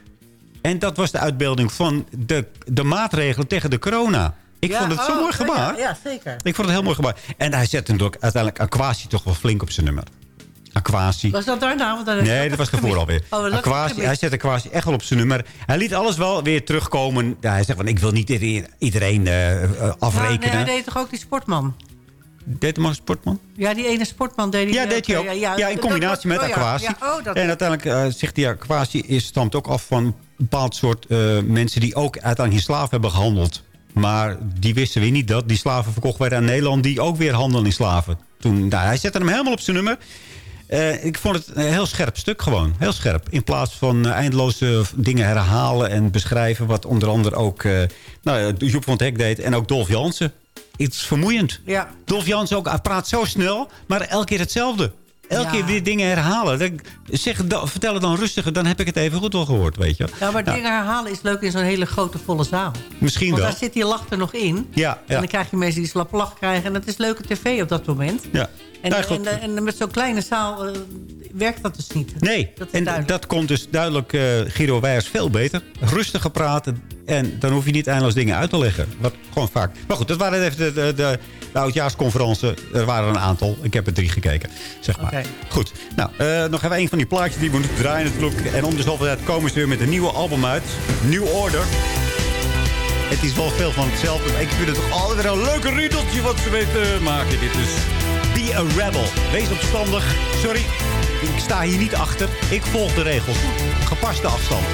En dat was de uitbeelding van de, de maatregelen tegen de corona. Ik Ja, vond het zo'n oh, mooi gebaar. Ja, ja, zeker. Ik vond het een heel mooi gebaar. En hij zette natuurlijk uiteindelijk Aquasi toch wel flink op zijn nummer. Aquasi. Was dat daarna? Want dan Nee, dat was ervoor alweer. Oh, Aquasi, hij zette Aquasi echt wel op zijn nummer. Hij liet alles wel weer terugkomen. Ja, hij zegt van, ik wil niet iedereen, iedereen eh, eh, Ja, nee, afrekenen. hij deed toch ook die sportman? Deed hem als sportman? Ja, die ene sportman deed hij Ja, deed hij ook. Ja, in combinatie met oh ja, Aquasi. Oh, dat, En uiteindelijk eh, zegt hij, Aquasi is, stamt ook af van een bepaald soort eh, mensen... die ook uiteindelijk in slaven hebben gehandeld. Maar die wisten weer niet dat die slaven verkocht werden aan Nederland... die ook weer handelen in slaven. Toen, nou, hij zette hem helemaal op zijn nummer. Eh, ik vond het een heel scherp stuk gewoon. Heel scherp. In plaats van eh, eindeloze dingen herhalen en beschrijven... wat onder andere ook uh, nou, Joep van het Hek deed en ook Dolf Jansen. Het is vermoeiend. Ja. Dolf Jansen ook, hij praat zo snel, maar elke keer hetzelfde. Elke Ja. keer weer dingen herhalen. Dan- Zeg, dan- vertel het dan rustiger, dan heb ik het even goed wel gehoord, weet je. Ja, maar dingen herhalen is leuk in zo'n hele grote volle zaal. Misschien Want wel. daar zit die lach er nog in. Ja, En dan krijg je mensen die slappe lach krijgen. En dat is leuke tv op dat moment. ja. En, Nou, en, en met zo'n kleine zaal eh, werkt dat dus niet. Nee, Dat en duidelijk. dat komt dus duidelijk eh Guido Wijers veel beter. Rustiger praten en dan hoef je niet eindeloos dingen uit te leggen. Wat gewoon vaak. Maar goed, dat waren even de, de, de, de oudjaarsconferentie. Er waren een aantal. Ik heb er drie gekeken, zeg maar. Goed, nou, eh, nog even een van die plaatjes die we moeten draaien natuurlijk. En om de zoveel tijd komen ze weer met een nieuwe album uit. New Order. Het is wel veel van hetzelfde. Maar ik vind het toch altijd weer een leuke riedeltje wat ze weten te maken. Dit is Be a Rebel. Wees opstandig. Sorry, ik sta hier niet achter. Ik volg de regels. Gepaste afstand.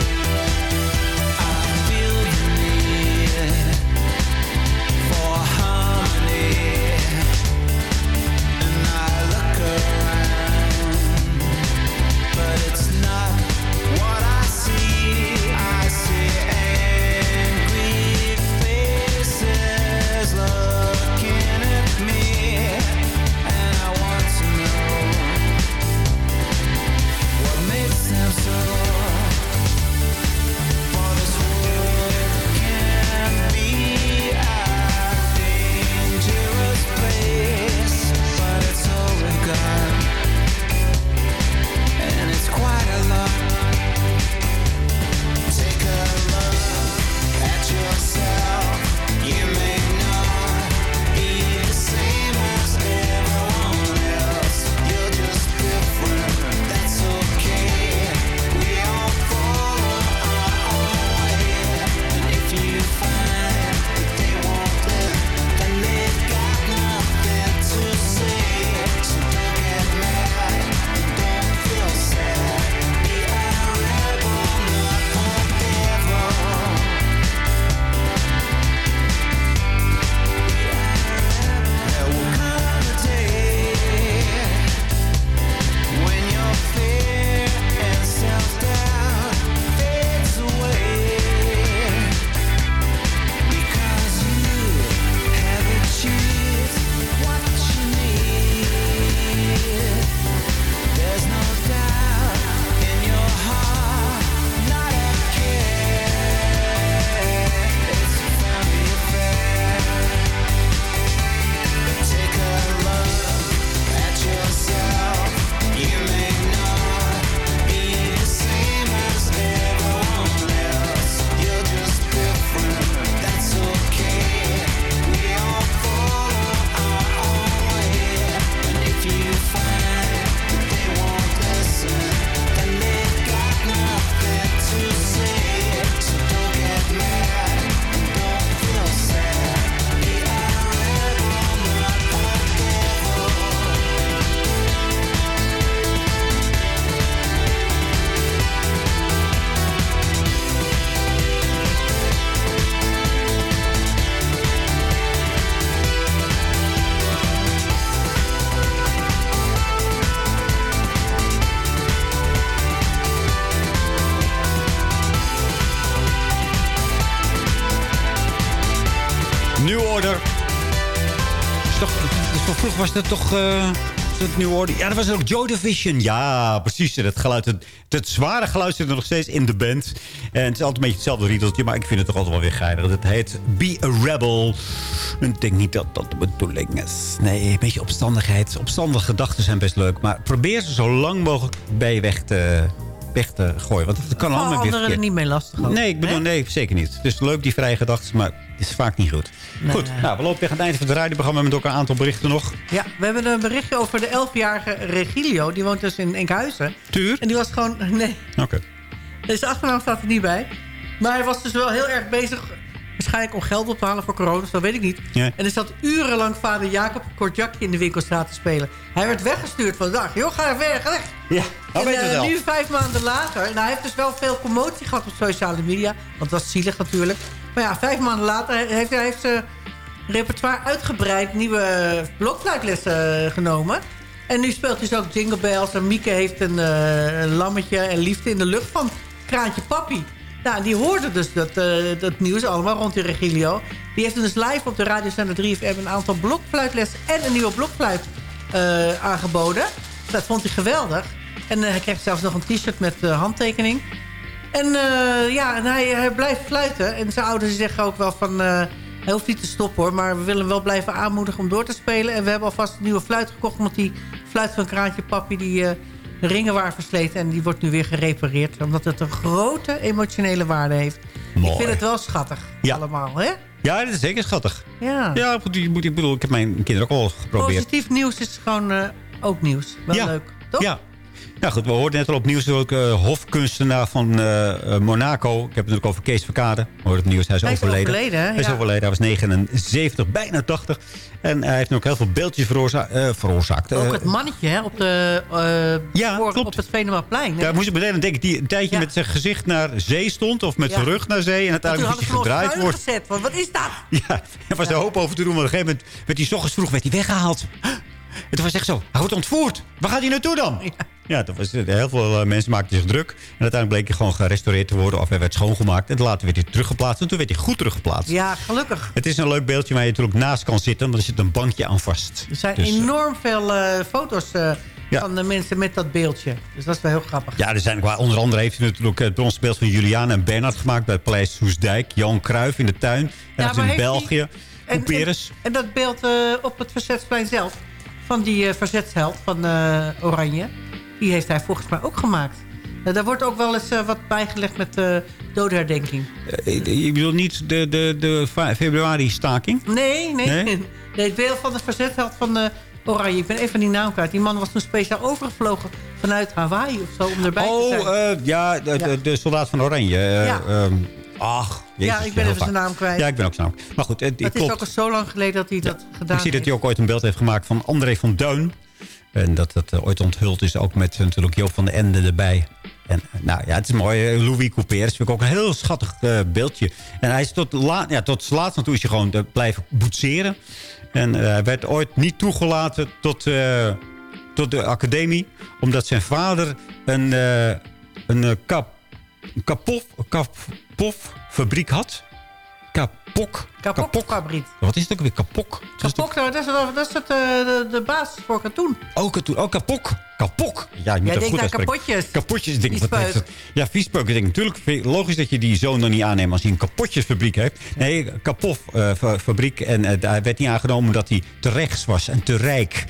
Was dat toch... eh, dat New Order? Ja, dat was ook Joy Division. Ja, precies. Dat geluid, het, het zware geluid zit er nog steeds in de band. En het is altijd een beetje hetzelfde riedeltje, maar ik vind het toch altijd wel weer geinig. Het heet Be a Rebel. En ik denk niet dat dat de bedoeling is. Nee, een beetje opstandigheid. Opstandige gedachten zijn best leuk. Maar probeer ze zo lang mogelijk bij je weg te, weg te gooien. Want het kan allemaal weer anderen niet mee lastig Nee, ik bedoel, nee, zeker niet. Het is leuk, die vrije gedachten, maar het is vaak niet goed. Nee. Goed, nou, we lopen tegen het einde van het radioprogramma met ook een aantal berichten nog. Ja, we hebben een berichtje over de 11-jarige Regilio. Die woont dus in Enkhuizen. Tuur? En die was gewoon... Nee, Oké. deze achternaam staat er niet bij. Maar hij was dus wel heel erg bezig... Waarschijnlijk om geld op te halen voor corona, dus dat weet ik niet. En er zat urenlang vader Jacob Kortjakje in de winkelstraat te spelen. Hij werd weggestuurd van dag. Joh, ga weg, weg. Ja, En, weet je eh, wel. nu vijf maanden later. En hij heeft dus wel veel commotie gehad op sociale media. Want dat was zielig natuurlijk. Maar ja, vijf maanden later heeft hij heeft zijn repertoire uitgebreid. Nieuwe blokfluitlessen genomen. En nu speelt hij dus ook Jingle Bells. En Mieke heeft een, eh, een lammetje en liefde in de lucht van Kraantje Papi. Nou, die hoorde dus dat, eh, dat nieuws allemaal rond die Regilio. Die heeft dus live op de radiozender 3FM een aantal blokfluitlessen en een nieuwe blokfluit eh, aangeboden. Dat vond hij geweldig. En eh, hij kreeg zelfs nog een t-shirt met eh, handtekening. En eh, ja, en hij, hij blijft fluiten. En zijn ouders zeggen ook wel van... eh, hij hoeft niet te stoppen hoor, maar we willen hem wel blijven aanmoedigen om door te spelen. En we hebben alvast een nieuwe fluit gekocht. Want die fluit van Kraantje Papi, die de ringen waren versleten. En die wordt nu weer gerepareerd. Omdat het een grote emotionele waarde heeft. Mooi. Ik vind het wel schattig Ja. allemaal, hè? Ja, dat is zeker schattig. Ja. Ja, goed, ik, bedoel, ik heb mijn kinderen ook al geprobeerd. Positief nieuws is gewoon ook nieuws. Wel Ja. leuk, toch? Ja. Nou goed, we hoorden net al op nieuws ook eh, hofkunstenaar van eh, eh, Monaco. Ik heb het natuurlijk over Kees Verkade. We hoorden het nieuws, hij is Hij is overleden. Hij is Ja. overleden, hij was 79, bijna 80. En hij heeft ook heel veel beeldjes veroorza veroorzaakt. Ook het mannetje hè, op, de, Ja, voor- klopt. op het Venemaplein. Daar moest ik meteen aan denken, die een tijdje met zijn gezicht naar zee stond. Of met zijn rug naar zee. En uiteindelijk moest hij gedraaid worden. gezet. Want wat is dat? Ja, er was de hoop over te doen. Want op een gegeven moment werd hij 's ochtends vroeg werd hij weggehaald. Het was echt zo, hij wordt ontvoerd. Waar gaat hij naartoe dan? Ja, dat was, heel veel eh, mensen maakten zich druk. En uiteindelijk bleek hij gewoon gerestaureerd te worden. Of hij werd schoongemaakt. En later werd hij teruggeplaatst. En toen werd hij goed teruggeplaatst. Ja, gelukkig. Het is een leuk beeldje waar je natuurlijk naast kan zitten. Want er zit een bankje aan vast. Er zijn Dus, eh, enorm veel eh, foto's Ja. van de mensen met dat beeldje. Dus dat is wel heel grappig. Ja, er zijn, onder andere heeft hij natuurlijk het bronzen beeld van Juliana en Bernard gemaakt... bij het Paleis Soesdijk. Jan Cruijff in de tuin. En maar in heeft België. En, en, Couperus. en dat beeld op het Verzetsplein zelf... van die eh, verzetsheld van Oranje... die heeft hij volgens mij ook gemaakt. Eh, daar wordt ook wel eens eh, wat bijgelegd met de. Eh, Je bedoelt niet de, de, de februari-staking? Nee, nee. Nee? nee? het van de verzetsheld van eh, Oranje. Ik ben even die naam kwijt. Die man was toen speciaal overgevlogen vanuit Hawaii of zo... om erbij te zijn. Oh, eh, ja, de, de, de soldaat van Oranje. eh, Ja. ehm, ach, jezus, Ja, ik ben even zijn naam kwijt. Ja, ik ben ook zijn naam. Maar goed, het, het het is ook al zo lang geleden dat hij dat gedaan Ik zie dat heeft. hij ook ooit een beeld heeft gemaakt van André van Duin. En dat dat eh, ooit onthuld is, ook met natuurlijk Joop van den Ende erbij. En eh, nou ja, het is mooi. eh, Louis Couperus ik ook een heel schattig beeldje. En hij is tot, la ja, tot aan toe is gewoon eh, blijven boetseren. En hij werd ooit niet toegelaten tot, tot de academie. Omdat zijn vader een, een kap, kapof, kapoffabriek had. Kapok. Kapokfabriek. Wat is het ook weer? Kapok. Kapok, nou, dat is, wel- dat is het, eh, de, de basis voor katoen. Oh, katoen. Oh, kapok. Kapok. Ja, je moet Jij dat denkt goed aan kapotjes. Kapotjes. Denk, wat heeft het? Ja, viespeuk. Ik denk natuurlijk logisch dat je die zoon dan niet aanneemt als hij een kapotjesfabriek heeft. Nee, kapoffabriek. en eh, daar werd niet aangenomen omdat hij te rechts was en te rijk.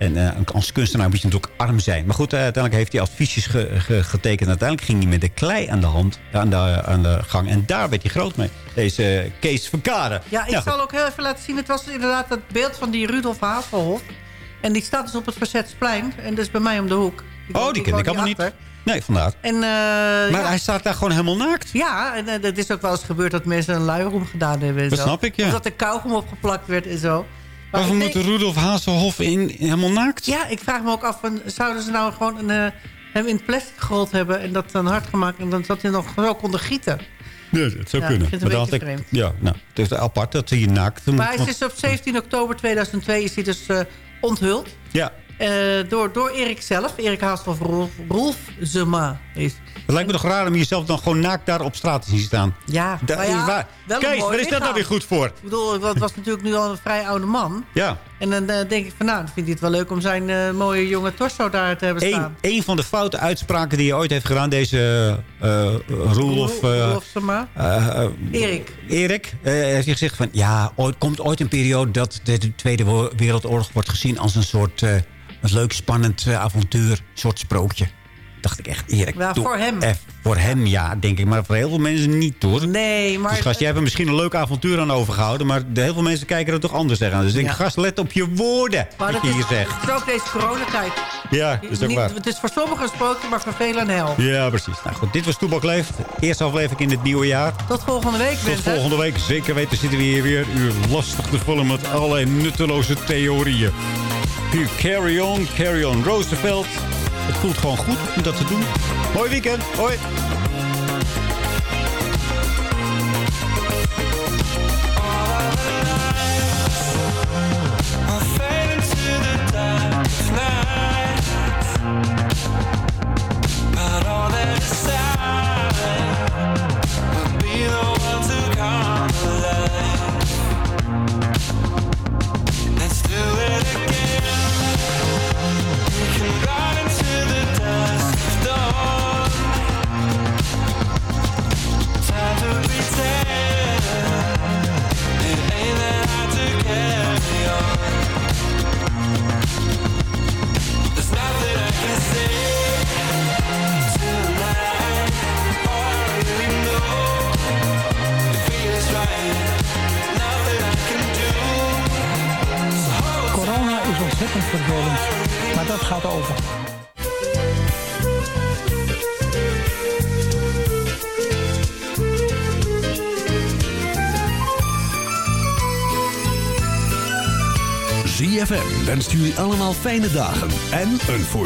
En eh, als kunstenaar moet je natuurlijk arm zijn. Maar goed, eh, uiteindelijk heeft hij adviesjes ge- ge- getekend. Uiteindelijk ging hij met de klei aan de hand, aan de, aan de gang. En daar werd hij groot mee. Deze Kees Verkade. Ja, ik Nou, goed. zal ook heel even laten zien. Het was inderdaad het beeld van die Rudolf Havelhof. En die staat dus op het Verzetsplein. En dat is bij mij om de hoek. Ik Oh, die ken ik allemaal niet. Nee, vandaar. En, eh, Maar ja, hij staat daar gewoon helemaal naakt. ja, en uh, dat is ook wel eens gebeurd dat mensen een luierom gedaan hebben. En Dat zo. snap ik, ja. Of dat er kauwgom opgeplakt werd en zo. Maar ik moet denk- Rudolf Hazelhoff in, helemaal naakt? Ja, ik vraag me ook af, van, zouden ze nou gewoon een, eh, hem in plastic gerold hebben... en dat dan hard gemaakt en dan dat hij nog zo konden gieten? Nee, dat zou Ja, kunnen. het beetje had ik-. Ja, nou, het is apart dat hij naakt moet. Maar hij is dus op 17 oktober 2002 is hij dus eh, onthuld. Ja, Eh, door, door Erik zelf. Erik Haas van Rolf, Rolf Zema is. Het lijkt me toch raar om jezelf dan gewoon naakt daar op straat te zien staan. Ja, ja, waar- Kees, waar is dat nou weer goed voor? Ik bedoel, dat was natuurlijk nu al een vrij oude man. Ja. En dan eh, denk ik van, nou, vindt hij het wel leuk om zijn eh, mooie jonge torso daar te hebben Eén, staan. een van de foute uitspraken die je ooit heeft gedaan, deze uh, Roelof... Erik. Erik heeft gezegd van... ja, ooit, komt ooit een periode dat de, de Tweede Wereldoorlog wordt gezien... als een soort een leuk, spannend avontuur, soort sprookje. Dacht ik echt. Ja, doe voor hem. voor hem, ja, denk ik. Maar voor heel veel mensen niet, hoor. Nee, maar... Dus gast, jij hebt er misschien een leuk avontuur aan overgehouden... maar de, heel veel mensen kijken er toch anders tegen. Dus ik denk, Ja. gast, let op je woorden, Maar wat dat je hier zegt. het is ook deze coronatijd. Ja, dat is ook Niet- waar. Het is voor sommigen een sprookje, maar voor velen een hel. Ja, precies. Nou goed, dit was Toebak Leeft. Eerste aflevering in het nieuwe jaar. Tot volgende week, Tot volgende week. Zeker weten zitten we hier weer uur lastig te vullen met allerlei nutteloze theorieën. Carry on, carry on. Roosevelt. Het voelt gewoon goed om dat te doen. Mooi weekend. Hoi. Vervelend, maar dat gaat over. ZFM wenst jullie allemaal fijne dagen en een voor